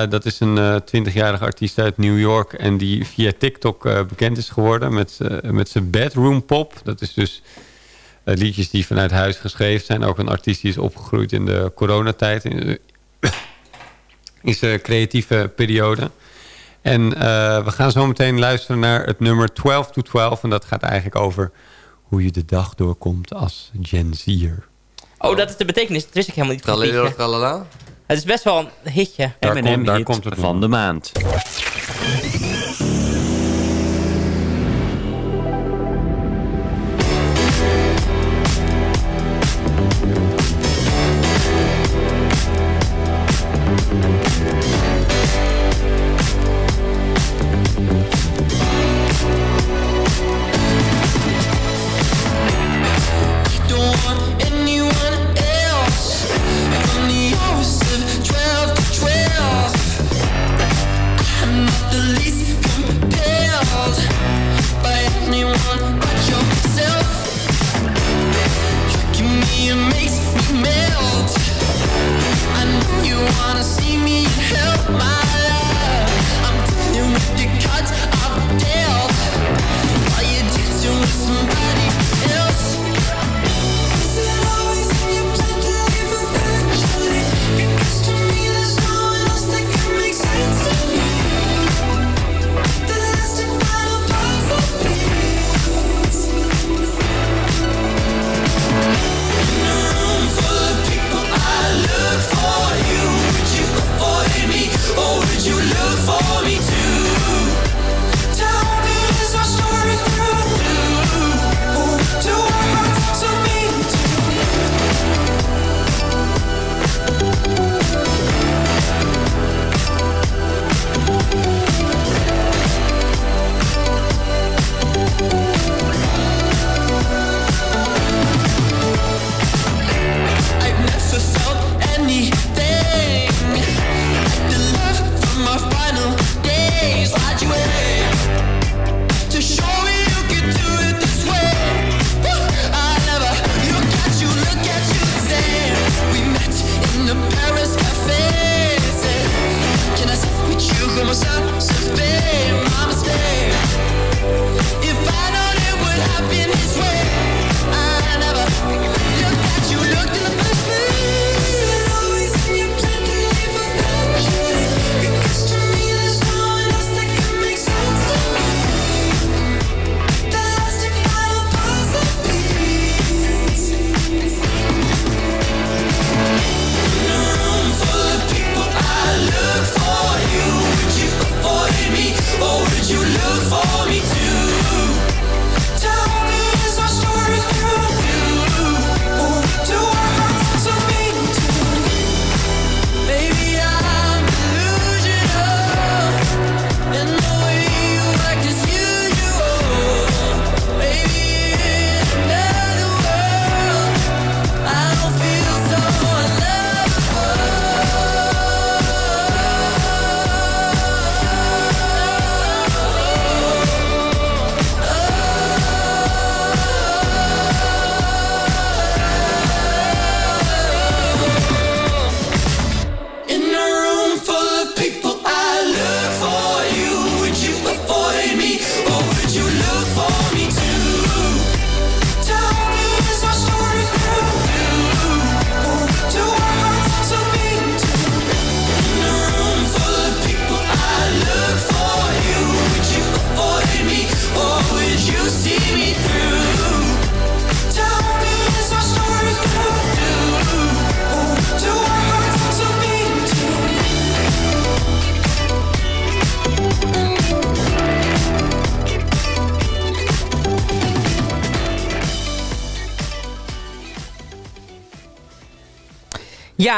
Dat is een eh 20-jarige artiest uit New York. En die via TikTok bekend is geworden met, met zijn bedroom pop. Dat is dus liedjes die vanuit huis geschreven zijn. Ook een artiest die is opgegroeid in de coronatijd. In zijn creatieve periode. En eh, we gaan zo meteen luisteren naar het nummer 12 to 12. En dat gaat eigenlijk over hoe je de dag doorkomt als Gen Z'er. Oh, dat is de betekenis. Dat wist ik helemaal niet. van het Tralala, tralala. Het is best wel een hitje. Daar komt- M&M daar hit komt het van de maand. Wanna see me help my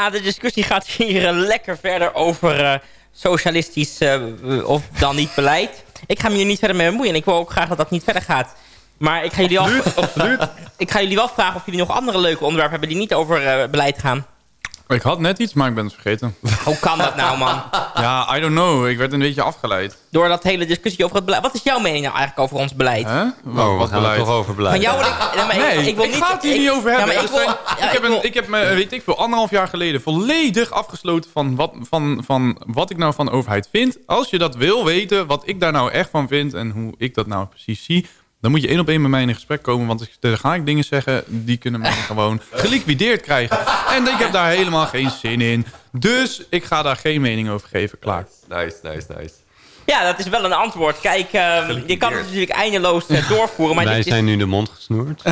Ja, de discussie gaat hier eh, lekker verder over eh, socialistisch eh, of dan niet beleid. Ik ga me hier niet verder mee bemoeien. En ik wil ook graag dat dat niet verder gaat. Maar ik ga jullie, al, ik ga jullie wel vragen of jullie nog andere leuke onderwerpen hebben die niet over beleid gaan. Ik had net iets, maar ik ben het vergeten. Hoe kan dat nou, man? Ja, I don't know. Ik werd een beetje afgeleid. Door dat hele discussie over het beleid. Wat is jouw mening nou eigenlijk over ons beleid? Hè? Oh, gaan het toch over Van beleid. jou wil ik... Nee, maar Nee, ik, ik wil niet... ga het hier ik- niet over hebben. ik, wil, zijn- ja, ik, heb wil- een, ik heb me, weet ik veel, anderhalf jaar geleden volledig afgesloten van wat, van, van wat ik nou van de overheid vind. Als je dat wil weten, wat ik daar nou echt van vind en hoe ik dat nou precies zie... dan moet je één op één met mij in gesprek komen. Want ik- dan ga ik dingen zeggen, die kunnen mij gewoon geliquideerd krijgen. En ik heb daar helemaal geen zin in. Dus ik ga daar geen mening over geven. Klaar. Nice, nice, nice. Ja, dat is wel een antwoord. Kijk, ehm, je kan het natuurlijk eindeloos eh, doorvoeren. Maar Wij dit is- zijn nu de mond gesnoerd.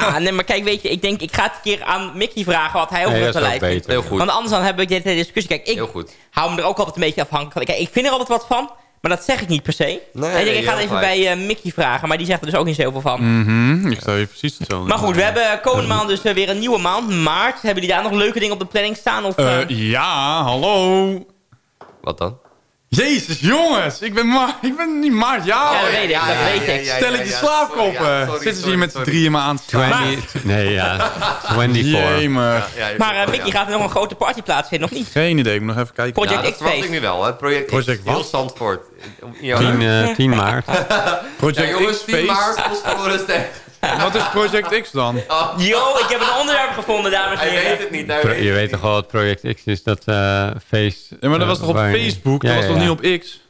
Ja, nee, maar kijk, weet je, ik denk, ik ga het een keer aan Mickey vragen wat hij over Nee, het beleid vindt. Heel goed. Want anders dan heb ik dit hele discussie. Kijk, ik Heel goed. hou me er ook altijd een beetje afhankelijk van. Kijk, ik vind er altijd wat van, maar dat zeg ik niet per se. Nee, ik, denk, ik ga het even bij eh, Mickey vragen, maar die zegt er dus ook niet zoveel van. Mhm, ik stel je precies hetzelfde. Maar goed, we hebben komende maand dus eh, weer een nieuwe maand, maart. Hebben jullie daar nog leuke dingen op de planning staan? Of, Eh, eh, ja, hallo. Wat dan? Jezus, jongens. Ik ben, maar, ik ben niet maart. Ja, ja, dat weet ik, dat weet ik. Stel ik die slaapkoppen. Zitten ze hier met z'n drieën me aan te staan? 20, nee, ja. 24. Jemig. Maar eh, Mickey, gaat er nog een grote party plaatsvinden, of niet? Geen idee, ik moet nog even kijken. Project Ja, dat X verwacht ik nu wel. Hè. Project, Project X, heel Zandvoort. Ja, 10, eh, 10 maart. Project ja, jongens, X 10 feest. maart, Bosporus Wat is Project X dan? Yo, ik heb een onderwerp gevonden, dames en Hij weet heren. het niet. Hij Pro- weet je weet toch wel wat Project X is, dat eh, feest... Ja, maar dat was toch op Facebook? Dat Ja, was ja, toch ja. niet op X?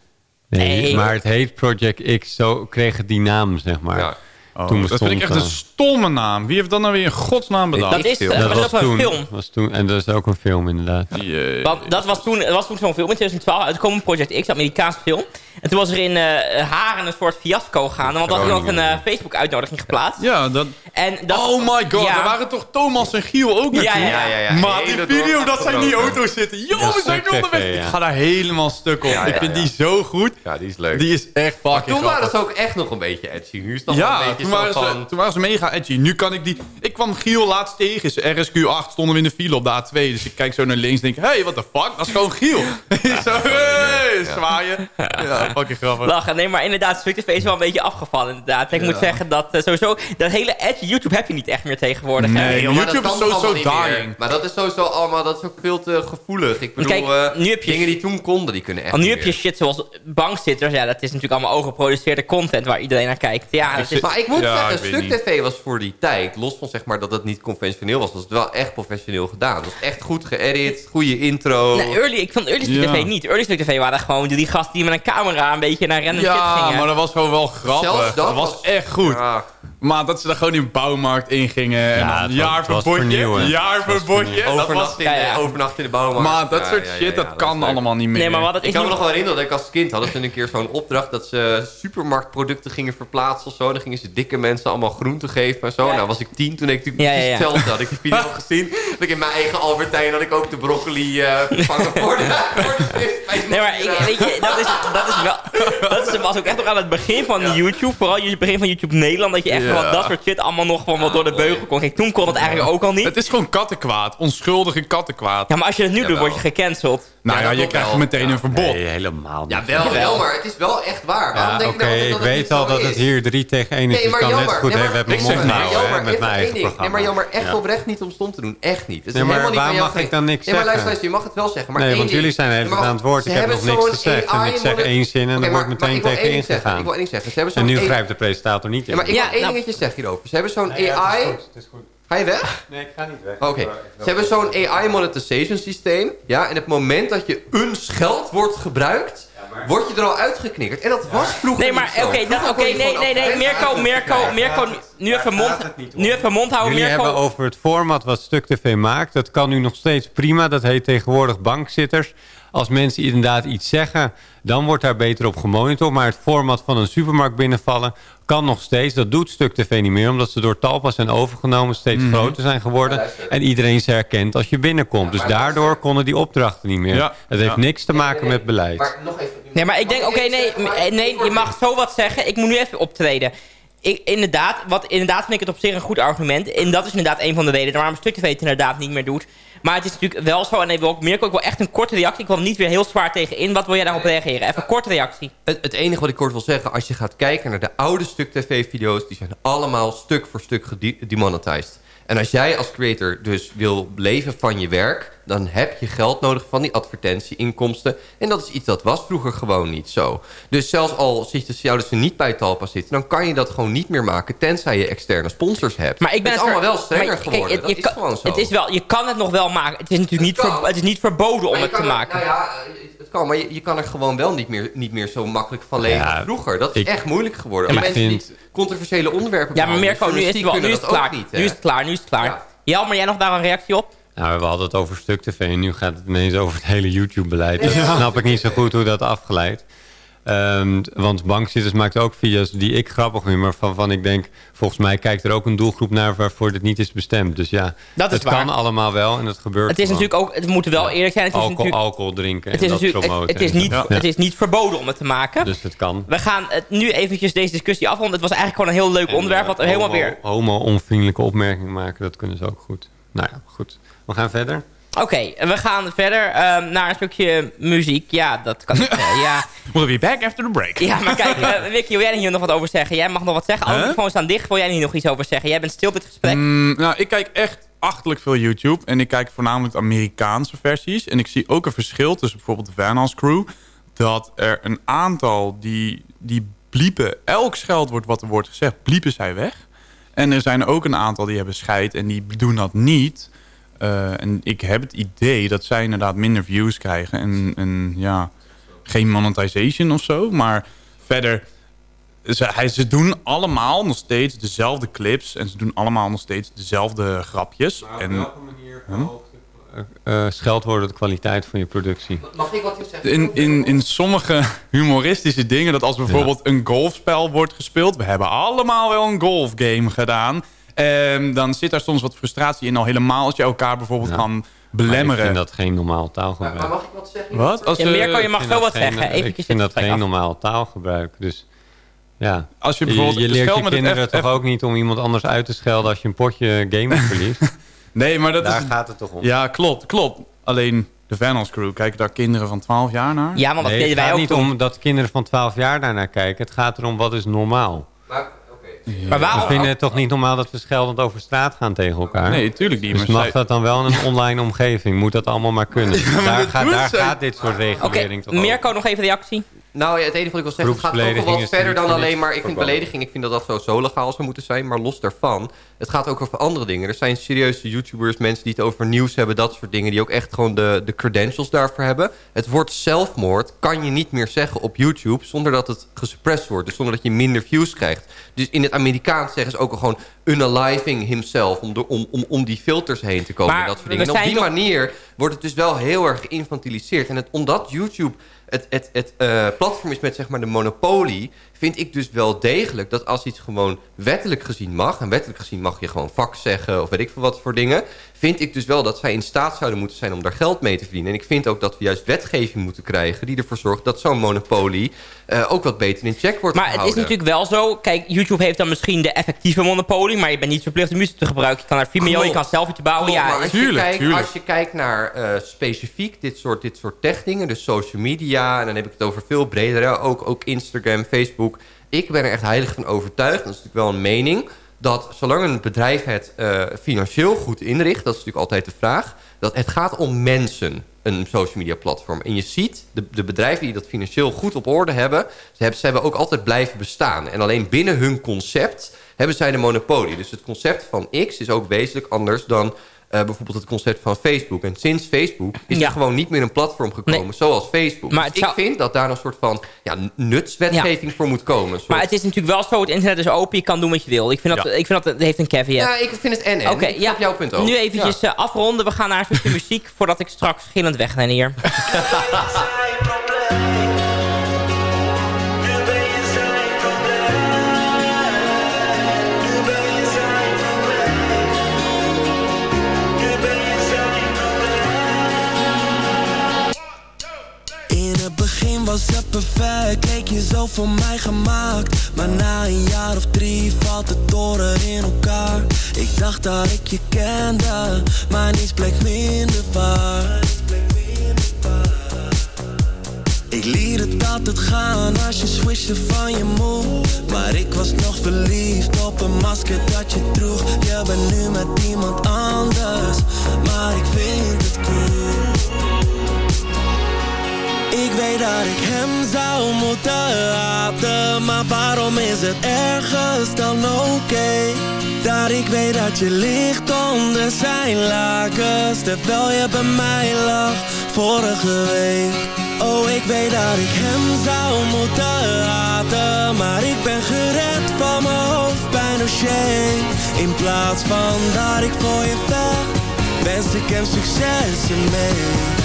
Nee, Nee. maar het heet Project X, zo kreeg het die naam, zeg maar. Ja. Oh, Toen dat vind ik echt een eh, stomme naam. Wie heeft dat nou weer in godsnaam bedacht? Dat is, eh, Dat was dat was een toen. film. Was toen. En dat is ook een film, inderdaad. Want dat was toen, dat was toen zo'n film in 2012 uitgekomen, Project X, Amerikaanse film. En toen was er in eh Haren een soort fiasco gaande, want had iemand een eh, Facebook-uitnodiging geplaatst. Ja, dat... En dat, Oh my god, Ja. er waren toch Thomas en Giel ook Ja, naartoe? ja, Ja, ja, ja. Maar die video dat zij in die auto zitten. Yo, we zijn onderweg. Ik ga daar helemaal stuk op. Ja, ik vind ja. die zo goed. Ja, die is leuk. Die is echt Maar fucking toen waren ze ook echt nog een beetje edgy. Nu is dat Ja, een beetje toen zo waren, van... ze, toen waren ze mega edgy. Nu kan ik die... Ik kwam Giel laatst tegen. Zijn RSQ8 stonden we in de file op de A2. Dus ik kijk zo naar links en denk... Hé, hey, what the fuck? Dat is gewoon Giel. Zo, hey, zwaaien. Ja, fucking grappig. lachen. Nee, maar inderdaad, Stuk TV is wel een beetje afgevallen inderdaad. Ik moet zeggen dat eh, sowieso, dat hele edge YouTube heb je niet echt meer tegenwoordig. hè? Nee, joh, YouTube dat is sowieso meer? dying. Maar dat is sowieso allemaal, dat is ook veel te gevoelig. Ik bedoel, Kijk, eh, nu heb je- dingen die toen konden, die kunnen echt nu heb je shit zoals bankzitters. Ja, dat is natuurlijk allemaal overgeproduceerde content waar iedereen naar kijkt. Ja, het is, Maar ik moet Ja, zeggen, Stuk. TV was voor die tijd, los van zeg maar dat het niet conventioneel was, was het wel echt professioneel gedaan. Het was echt goed geëdit, goede intro. Nee, early, ik vond Early Ja. TV niet. Early Stick TV waren gewoon die gasten die met een camera een beetje naar random shit Ja, gingen. maar dat was gewoon wel grappig. Dat, dat was was- echt goed. Ja. Maar dat ze daar gewoon in de bouwmarkt ingingen. En Ja, dan het was- jaarverbodje. het was vernieuwend. Jaarverbodje. Dat was... Overnacht in, Ja, ja. de- overnacht in de bouwmarkt. Maar dat Ja, soort shit, ja, dat kan allemaal niet meer. Nee, maar wat het Ik kan me nog wel herinneren dat ik als kind hadden ze een keer zo'n opdracht dat ze supermarktproducten gingen verplaatsen of zo. Dan gingen ze dikke mensen allemaal groente geven en zo. Ja. Nou was ik tien toen ik natuurlijk Ja, ja, precies ja. hetzelfde had. Ik die video gezien. Dat ik in mijn eigen Albertijn had ik ook de broccoli eh vervangen voor de, voor de vis bij de Nee, maar ik, weet je, dat is, dat is wel... Dat is, was ook echt nog aan het begin van YouTube. Vooral het begin van YouTube Nederland. Dat je echt Ja. dat soort shit allemaal nog gewoon wat door de beugel kon. Kijk, toen kon het eigenlijk ook al niet. Het is gewoon kattenkwaad. Onschuldige kattenkwaad. Ja, maar als je het nu doet, word je gecanceld. Nou Ja, je krijgt wel. meteen een verbod. Nee, helemaal niet. Ja, wel, Jawel. wel, maar het is wel echt waar. Waarom Ja, denk oké, nou ik het weet al dat het is? hier 3 tegen 1 is. Nee, dus maar ik kan net jammer. goed Nee, maar- met mijn ik zeg hè, jammer, met mijn eigen programma. Nee, maar jammer, echt Ja. oprecht niet om stom te doen. Echt niet. Het is Nee, maar helemaal niet waar mag ik dan niks nee, maar zeggen? luister, luister, je mag het wel zeggen. Maar Nee, want jullie zijn de hele Maar tijd aan het woord. Ik heb hebben nog niks gezegd. En AI ik zeg één zin en er maar- wordt meteen ik tegen zeggen. ingegaan. Ik wil één zeggen. Ze hebben En zo'n nu AI grijpt de presentator niet Ja, in. maar ik wil één nou- dingetje zeggen hierover. Ze hebben zo'n AI... Ga je weg? Nee, ik ga niet weg. Oké. Ze hebben zo'n AI monetization systeem. Ja, en het moment dat je een scheldwoord gebruikt... Word je er al uitgeknikkerd. En dat was vroeger Nee, maar oké, dat Vroeger oké, nee, nee, nee, Mirko, Mirko. Mirko, nu even mond, nu even mond houden, Jullie Mirko. hebben over het format wat Stuk TV maakt. Dat kan nu nog steeds prima. Dat heet tegenwoordig bankzitters. Als mensen inderdaad iets zeggen, dan wordt daar beter op gemonitord. Maar het format van een supermarkt binnenvallen kan nog steeds. Dat doet Stuk TV niet meer, omdat ze door Talpa zijn overgenomen... steeds Mhm. groter zijn geworden. En iedereen ze herkent als je binnenkomt. Dus daardoor konden die opdrachten niet meer. Ja. Het heeft Ja. niks te maken met beleid. Maar nog even... Nee, maar ik denk, oké, nee, nee, je mag zo wat zeggen. Ik moet nu even optreden. Ik, inderdaad, wat, inderdaad vind ik het op zich een goed argument. En dat is inderdaad een van de redenen waarom Stuk TV het inderdaad niet meer doet. Maar het is natuurlijk wel zo, en wil ook Mirko, ik wil echt een korte reactie. Ik wil niet weer heel zwaar tegen in. Wat wil jij daarop reageren? Even een korte reactie. Het, het enige wat ik kort wil zeggen, als je gaat kijken naar de oude stuk tv-video's, die zijn allemaal stuk voor stuk gede- demonetized. En als jij als creator dus wil leven van je werk, dan heb je geld nodig van die advertentieinkomsten. En dat is iets dat was vroeger gewoon niet zo. Dus zelfs al zit je, zouden ze niet bij Talpa zitten, dan kan je dat gewoon niet meer maken, tenzij je externe sponsors hebt. Maar ik ben het is allemaal er- wel strenger maar kijk, geworden. het- dat je is kan- gewoon zo. Het is wel, je kan het nog wel maken. Het is natuurlijk niet, ver- het is niet verboden om het te er- maken. Nou ja, het kan, maar je, je kan er gewoon wel niet meer, niet meer zo makkelijk van leven Ja, als vroeger. Dat is ik- echt moeilijk geworden. Ja, maar mensen ik die controversiële onderwerpen Ja, maar behandelen, Mirko, nu is het, journalistiek wel, nu kunnen is het dat klaar. niet, nu is het klaar, nu is het klaar. Ja. Maar jij nog daar een reactie op? Nou, we hadden het over stuk tv en nu gaat het ineens over het hele YouTube-beleid. Dat snap ik niet zo goed hoe dat afgeleid. Ehm, want bankzitters maakt ook video's die ik grappig vind, maar van, van ik denk, volgens mij kijkt er ook een doelgroep naar waarvoor dit niet is bestemd. Dus ja, Dat is het waar. kan allemaal wel en het gebeurt Het is gewoon. natuurlijk ook, het moet wel eerlijk zijn. Het is alcohol, natuurlijk, alcohol drinken het en is, dat natuurlijk het, promoten. het, is niet, Ja. het is niet verboden om het te maken. Dus het kan. We gaan het nu eventjes deze discussie afronden. Het was eigenlijk gewoon een heel leuk onderwerp. Wat er helemaal Homo- weer... Homo-onvriendelijke opmerkingen maken, dat kunnen ze ook goed. Nou ja, goed. We gaan verder. Oké, we gaan verder ehm, naar een stukje muziek. Ja, dat kan ik. eh, ja. We'll be back after the break. ja, maar kijk, eh, Vicky, wil jij hier nog wat over zeggen? Jij mag nog wat zeggen. Alle Huh? microfoons staan dicht. Wil jij hier nog iets over zeggen? Jij bent stil dit gesprek. Mm, nou, ik kijk echt achterlijk veel YouTube. En ik kijk voornamelijk de Amerikaanse versies. En ik zie ook een verschil tussen bijvoorbeeld de Van Hals Crew. Dat er een aantal die, die bliepen. Elk scheldwoord wat er wordt gezegd, bliepen zij weg. En er zijn ook een aantal die hebben scheid en die doen dat niet. Eh, en ik heb het idee dat zij inderdaad minder views krijgen. En, en ja, geen monetization of zo. Maar verder, ze, ze doen allemaal nog steeds dezelfde clips. En ze doen allemaal nog steeds dezelfde grapjes. en, Hm? Eh scheldwoorden de kwaliteit van je productie. Mag ik wat zeggen? in, in, in sommige humoristische dingen, dat als bijvoorbeeld een golfspel wordt gespeeld. We hebben allemaal wel een golfgame gedaan. En dan zit daar soms wat frustratie in. Al helemaal als je elkaar bijvoorbeeld kan Maar belemmeren. ik vind dat geen normaal taalgebruik. Maar mag ik wat zeggen? Wat? Als, Ja, eh, Mirko, je mag vind wat geen- zeggen. Ik Eventjes vind dit dat geen af. normaal taalgebruik. Dus ja, als je bijvoorbeeld je leert je kinderen toch ook niet om iemand anders uit te schelden als je een potje game verliest. Nee, maar dat Daar is... gaat het toch om. Ja, klopt, klopt. Alleen de Van Hals Crew, kijken daar kinderen van 12 jaar naar? Ja, maar dat Nee, deden het wij gaat ook niet om dat kinderen van 12 jaar daarnaar kijken. Het gaat erom wat is normaal. Maar, oké. Maar We waarom... vinden het toch niet normaal dat we scheldend over straat gaan tegen elkaar? Nee, tuurlijk niet. Dus maar mag zij- dat dan wel in een online omgeving? Moet dat allemaal maar kunnen? daar gaat, daar gaat dit soort regulering toch over. Mirko, nog even reactie. Nou ja, het enige wat ik wil zeggen, het gaat ook wel wat verder dan alleen maar... Ik vind belediging, ik vind dat dat zo, zo legaal zou moeten zijn. Maar los daarvan, het gaat ook over andere dingen. Er zijn serieuze YouTubers, mensen die het over nieuws hebben, dat soort dingen... die ook echt gewoon de, de credentials daarvoor hebben. Het woord zelfmoord kan je niet meer zeggen op YouTube... zonder dat het gesuppressed wordt. Dus zonder dat je minder views krijgt. Dus in het Amerikaans zeggen ze ook al gewoon... unaliving himself, om, de, om, om, om die filters heen te komen. Maar en dat soort dingen. En op die manier wordt het dus wel heel erg geïnfantiliseerd. En het, omdat YouTube het, het, het eh, platform is met zeg maar de monopolie... vind ik dus wel degelijk dat als iets gewoon wettelijk gezien mag... en wettelijk gezien mag je gewoon vak zeggen of weet ik veel wat voor dingen... vind ik dus wel dat zij in staat zouden moeten zijn om daar geld mee te verdienen. En ik vind ook dat we juist wetgeving moeten krijgen... die ervoor zorgt dat zo'n monopolie eh, ook wat beter in check wordt Maar het is gehouden. natuurlijk wel zo. Kijk, YouTube heeft dan misschien de effectieve monopolie. Maar je bent niet verplicht om muziek te gebruiken. Je kan naar Vimeo, je kan zelf iets bouwen. Klopt, Ja, maar als, tuurlijk, je kijkt, tuurlijk. als je kijkt naar eh, specifiek dit soort, dit soort tech-dingen, dus social media, en dan heb ik het over veel breder, hè, ook, ook Instagram, Facebook. Ik ben er echt heilig van overtuigd, dat is natuurlijk wel een mening, dat zolang een bedrijf het eh, financieel goed inricht, dat is natuurlijk altijd de vraag, dat het gaat om mensen, een social media platform. En je ziet, de, de bedrijven die dat financieel goed op orde hebben, ze hebben, ze hebben ook altijd blijven bestaan. En alleen binnen hun concept hebben zij de monopolie. Dus het concept van X is ook wezenlijk anders dan eh, bijvoorbeeld het concept van Facebook. En sinds Facebook is Ja. er gewoon niet meer een platform gekomen Nee. zoals Facebook. Maar Dus zou- ik vind dat daar een soort van ja, nutswetgeving voor moet komen. Soort- Maar het is natuurlijk wel zo, het internet is open, je kan doen wat je wil. Ik vind dat, Ja. ik vind dat het heeft een caveat. ja, ik vind het en en. Oké, Ik ja. snap jouw punt ook. Nu eventjes eh, afronden. We gaan naar een stukje muziek voordat ik straks gillend wegren hier. was het perfect, leek je zo voor mij gemaakt. Maar na een jaar of drie valt het toren in elkaar. Ik dacht dat ik je kende Maar niets bleek minder waar. Ik liet het altijd gaan als je switchte van je moe. Maar ik was nog verliefd op een masker dat je droeg. Je bent nu met iemand anders Maar ik vind het cool Ik weet dat ik hem zou moeten haten Maar waarom is het ergens dan oké? Dat ik weet dat je ligt onder zijn lakens Terwijl je bij mij lag vorige week. Oh, ik weet dat ik hem zou moeten haten Maar ik ben gered van mijn hoofdpijn dossier In plaats van dat ik voor je vecht Wens ik hem succes ermee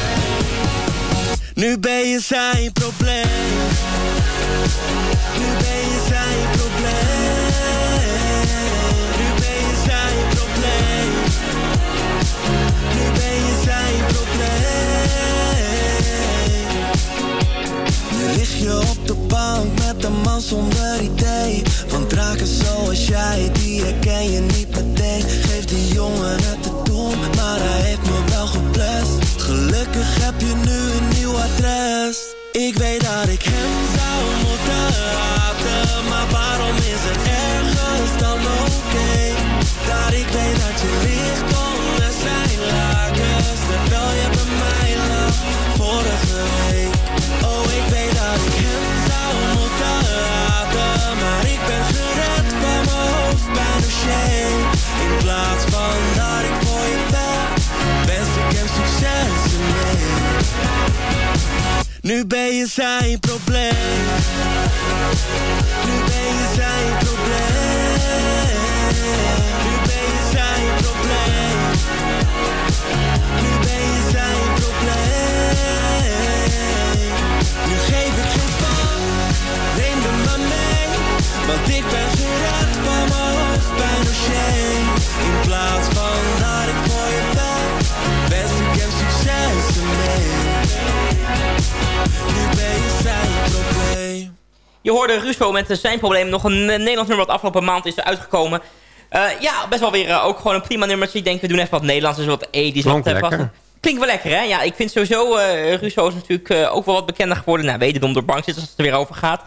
Nu ben je zijn probleem. Nu ben je zijn probleem. Nu ben je zijn probleem. Nu ben je zijn probleem. Nu lig je op bank met een man zonder idee. Want draken zoals jij, die herken je niet meteen. Geef die jongen het te doen, maar hij heeft me wel geblest. Gelukkig heb je nu een nieuw adres. Ik weet dat ik hem zou moeten haten Maar waarom is het ergens dan oké? Dat ik weet dat je ligt onder zijn lakens Terwijl je bij mij lag vorige Nu ben je zijn probleem. Nu ben je zijn probleem. Nu ben je zijn probleem. Nu ben je zijn probleem. Nu geef ik geen van Neem me maar mee. Want ik ben gered van mijn hoofdpijn dossier In plaats van dat ik voor je vecht Wens ik succes ermee Nu ben je zijn probleem Je hoorde Russo met eh, zijn probleem. Nog een eh, Nederlands nummer wat afgelopen maand is uitgekomen. Eh, ja, best wel weer ook gewoon een prima nummertje. Ik denk, we doen even wat Nederlands. Dus wat Edis. Klonk wat, lekker. vast- Klinkt wel lekker, hè? Ja, ik vind sowieso... Russo is natuurlijk ook wel wat bekender geworden. Nou, wederom door bankzitters als het er weer over gaat.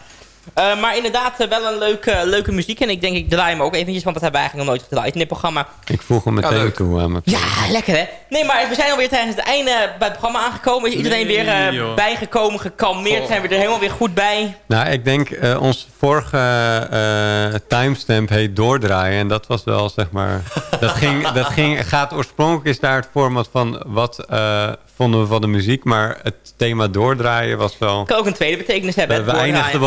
Eh, maar inderdaad, eh, wel een leuke, leuke muziek. En ik denk, ik draai hem ook eventjes. Want dat hebben we eigenlijk nog nooit gedraaid in dit programma. Ik voeg hem meteen leuk. toe aan mijn Ja, lekker hè? Nee, maar we zijn alweer tijdens het einde bij het programma aangekomen. Is iedereen weer eh, bijgekomen, gekalmeerd? Zijn we er helemaal weer goed bij? Nou, ik denk uh, onze vorige uh, timestamp heet doordraaien. En dat was wel, zeg maar... dat, ging, dat ging, gaat oorspronkelijk is daar het format van wat uh, vonden we van de muziek. Maar het thema doordraaien was wel... Kan ook een tweede betekenis hebben. We eindigden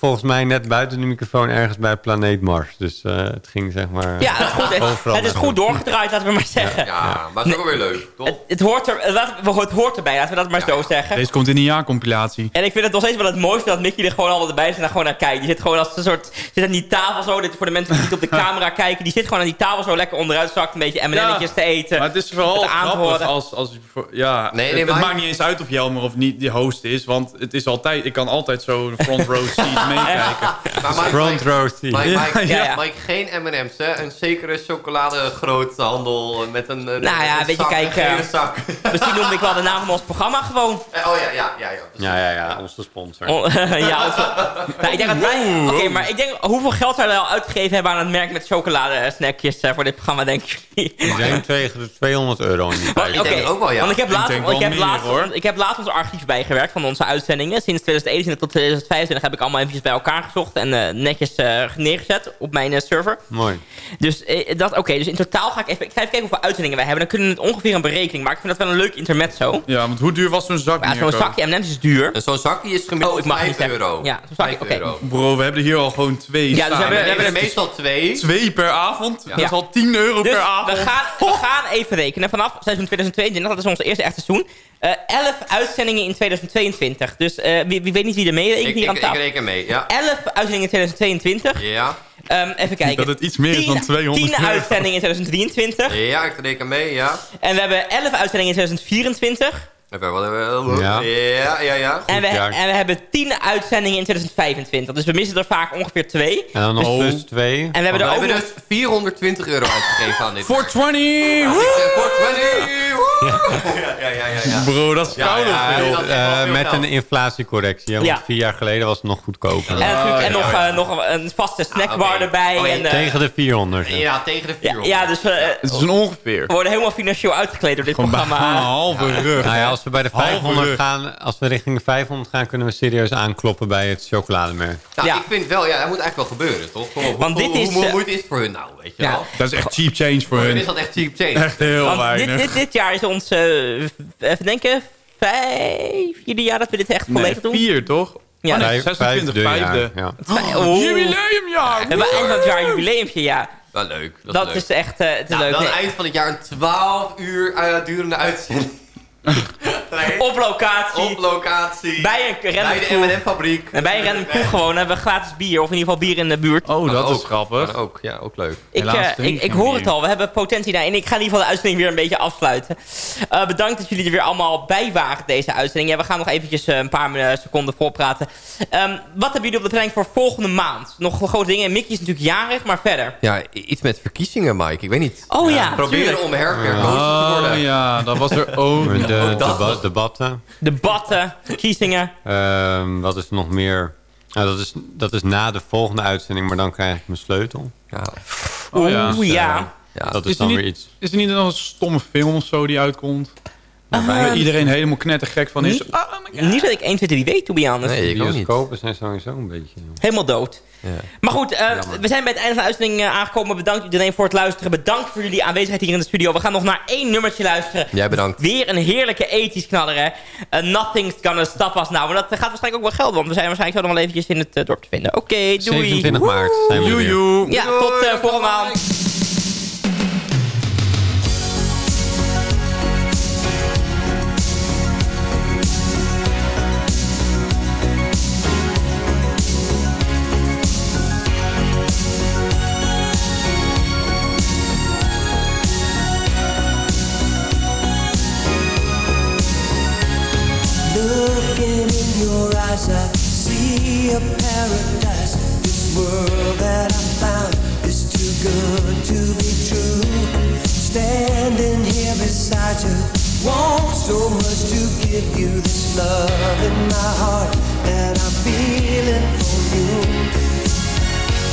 volgens mij net buiten de microfoon ergens bij planeet Mars. Dus uh, het ging zeg maar... Ja, het is goed, het, het is goed doorgedraaid, laten we maar zeggen. Ja, ja maar het is ook wel weer leuk, toch? Het, het, hoort er, laten we, het hoort erbij, laten we dat maar ja, zo zeggen. Deze komt in een jaarcompilatie. En ik vind het nog steeds wel het mooiste dat Mickey er gewoon al erbij is en daar gewoon naar kijkt. Die zit gewoon als een soort... Zit aan die tafel zo, dit voor de mensen die niet op de camera kijken. Die zit gewoon aan die tafel zo lekker onderuit zakt, een beetje M&M'tjes ja, te eten. Maar het is vooral grappig als... als ja, nee, nee, het, het maakt niet eens uit of Jelmer of niet die host is. Want het is altijd... Ik kan altijd zo de front row seat meekijken. Maar Mike, front row seat. Mike, Mike, ja, ja. Mike geen M&M's, hè? Een zekere chocoladegroothandel met een... Nou ja, weet je, kijk... Uh, misschien noem ik wel de naam van ons programma gewoon. Oh ja, ja, ja. Ja, ja, ja, ja onze sponsor. Oh, ja, onze, nou, ik denk dat wij... Oké, okay, maar ik denk... Hoeveel geld zouden we al uitgegeven hebben aan het merk met chocoladesnackjes uh, voor dit programma, denk ik? Ik denk tegen 200 euro in die prijs. Oké, okay. ook wel, ja. Want ik heb laatst, ik ik heb meer, laatst, ik heb laatst ons archief bijgewerkt van onze uitzendingen. Sinds 2021 tot 2025 heb ik allemaal eventjes bij elkaar gezocht en uh, netjes uh, neergezet op mijn uh, server. Mooi. Dus, dat, okay, dus in totaal ga ik even... Ik ga even kijken hoeveel uitzendingen wij hebben. Dan kunnen we het ongeveer een berekening maken. Ik vind dat wel een leuk intermezzo. Ja, want hoe duur was zo'n zakje? Ja, zo'n zakje M&M's is duur. Zo'n zakje is gemiddeld oh, ik mag 5 euro. Ja, zo'n zakje, oké. Okay. Bro, we hebben hier al gewoon twee Ja, dus we hebben, we hebben er meestal twee. Twee per avond? Ja. Dat is al 10 euro dus per avond. We gaan, we gaan even rekenen. Vanaf seizoen 2022, dat is ons eerste echt seizoen. Uh, 11 uitzendingen in 2022. Dus uh, wie, wie, weet niet wie er mee ik, hier ik, aan tafel. Ik reken mee, ja. 11 uitzendingen in 2022. Ja. Um, even kijken. Dat het iets meer is dan 200 10 uitzendingen in 2023. Ja, ik reken mee, ja. En we hebben 11 uitzendingen in 2024. Even, wat hebben we? Ja. ja, ja. ja. En we, en we hebben 10 uitzendingen in 2025. Dus we missen er vaak ongeveer twee. En dan nog plus twee. En we hebben We er ook hebben nog... dus 420 euro uitgegeven aan dit. 420! Ja, voor 20! Woe! Ja, ja, ja. Bro, dat is koud veel. Eh, veel met een inflatiecorrectie. hè, Want Ja. vier jaar geleden was het nog goedkoper. En, natuurlijk, en ja, nog, ja. eh, nog een vaste snackbar oké. erbij. Oh, en, eh, Tegen de 400. hè. Ja, tegen de ja, 400. ja, dus we, Het is een ongeveer. we worden helemaal financieel uitgekleed door dit Gewoon bij een programma. halve rug. Nou ja, als we bij de Halve 500 rug. gaan, als we richting de 500 gaan, kunnen we serieus aankloppen bij het chocolademerk. Nou, Ja. ik vind wel, ja, dat moet eigenlijk wel gebeuren, toch? Kom op, Want hoe, dit hoe- is, hoe moeite is het voor hun nou, weet je Ja. wel? Dat is echt cheap change voor hun is dat echt cheap change. Echt heel weinig. dit, dit jaar is ons, eh, even denken, vijfde jaar dat we dit echt Nee, volledig doen. vier toch? Ja. Oh, nee, Vijf- 26, vijfde vijfde. jaar, ja. Vijf- oh. Jubileumjaar! We hebben eind van het jaar jubileumpje, ja. Wel leuk. Dat, Dat is, echt eh, het is Nou, leuk. dan Nee, eind van het jaar een 12 uur eh, durende uitzending. Op locatie, op locatie. bij een bij random de kroeg. M&M-fabriek. En bij een random kroeg gewoon hebben we gratis bier. Of in ieder geval bier in de buurt. Oh, dat is ook. grappig. Ook, ja, ook leuk. Ik, Helaas eh, ik, ik hoor het al, we hebben potentie daarin. Ik ga in ieder geval de uitzending weer een beetje afsluiten. Eh, bedankt dat jullie er weer allemaal bij waren, deze uitzending. Ja, we gaan nog eventjes eh, een paar seconden voorpraten. Ehm, wat hebben jullie op de planning voor volgende maand? Nog grote dingen. Mickey is natuurlijk jarig, maar verder. Ja, iets met verkiezingen, Mike. Ik weet niet. Oh ja, Proberen om her herkozen te worden. Oh ja, dat was er ook. De, deba- debatten. Debatten, verkiezingen. Ehm, wat is er nog meer? Nou, dat, is, dat is na de volgende uitzending, maar dan krijg ik mijn sleutel. Ja. Oh ja. Oeh, ja. Ja. Dat is, Is dan niet- weer iets. Is er niet nog een stomme film of zo die uitkomt? Waar iedereen helemaal knettergek van is. Niet, niet dat ik 1, 2, 3 weet, to be honest. Nee, ik ook niet. Bioscopen zijn sowieso een beetje... Helemaal dood. Ja. Maar goed, eh, we zijn bij het einde van de uitzending eh, aangekomen. Bedankt iedereen voor het luisteren. Bedankt voor jullie aanwezigheid hier in de studio. We gaan nog naar één nummertje luisteren. Jij bedankt. Weer een heerlijke ethisch knaller, hè. Eh, nothing's gonna stop us now. Maar dat gaat waarschijnlijk ook wel gelden, want we zijn waarschijnlijk zo nog wel eventjes in het dorp te vinden. Oké, doei. 27 maart zijn we er weer. Ja, tot volgende maand. Eyes, I see a paradise. This world that I found is too good to be true. Standing here beside you, want so much to give you this love in my heart that I'm feeling for you.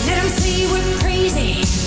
Let 'em see we're crazy.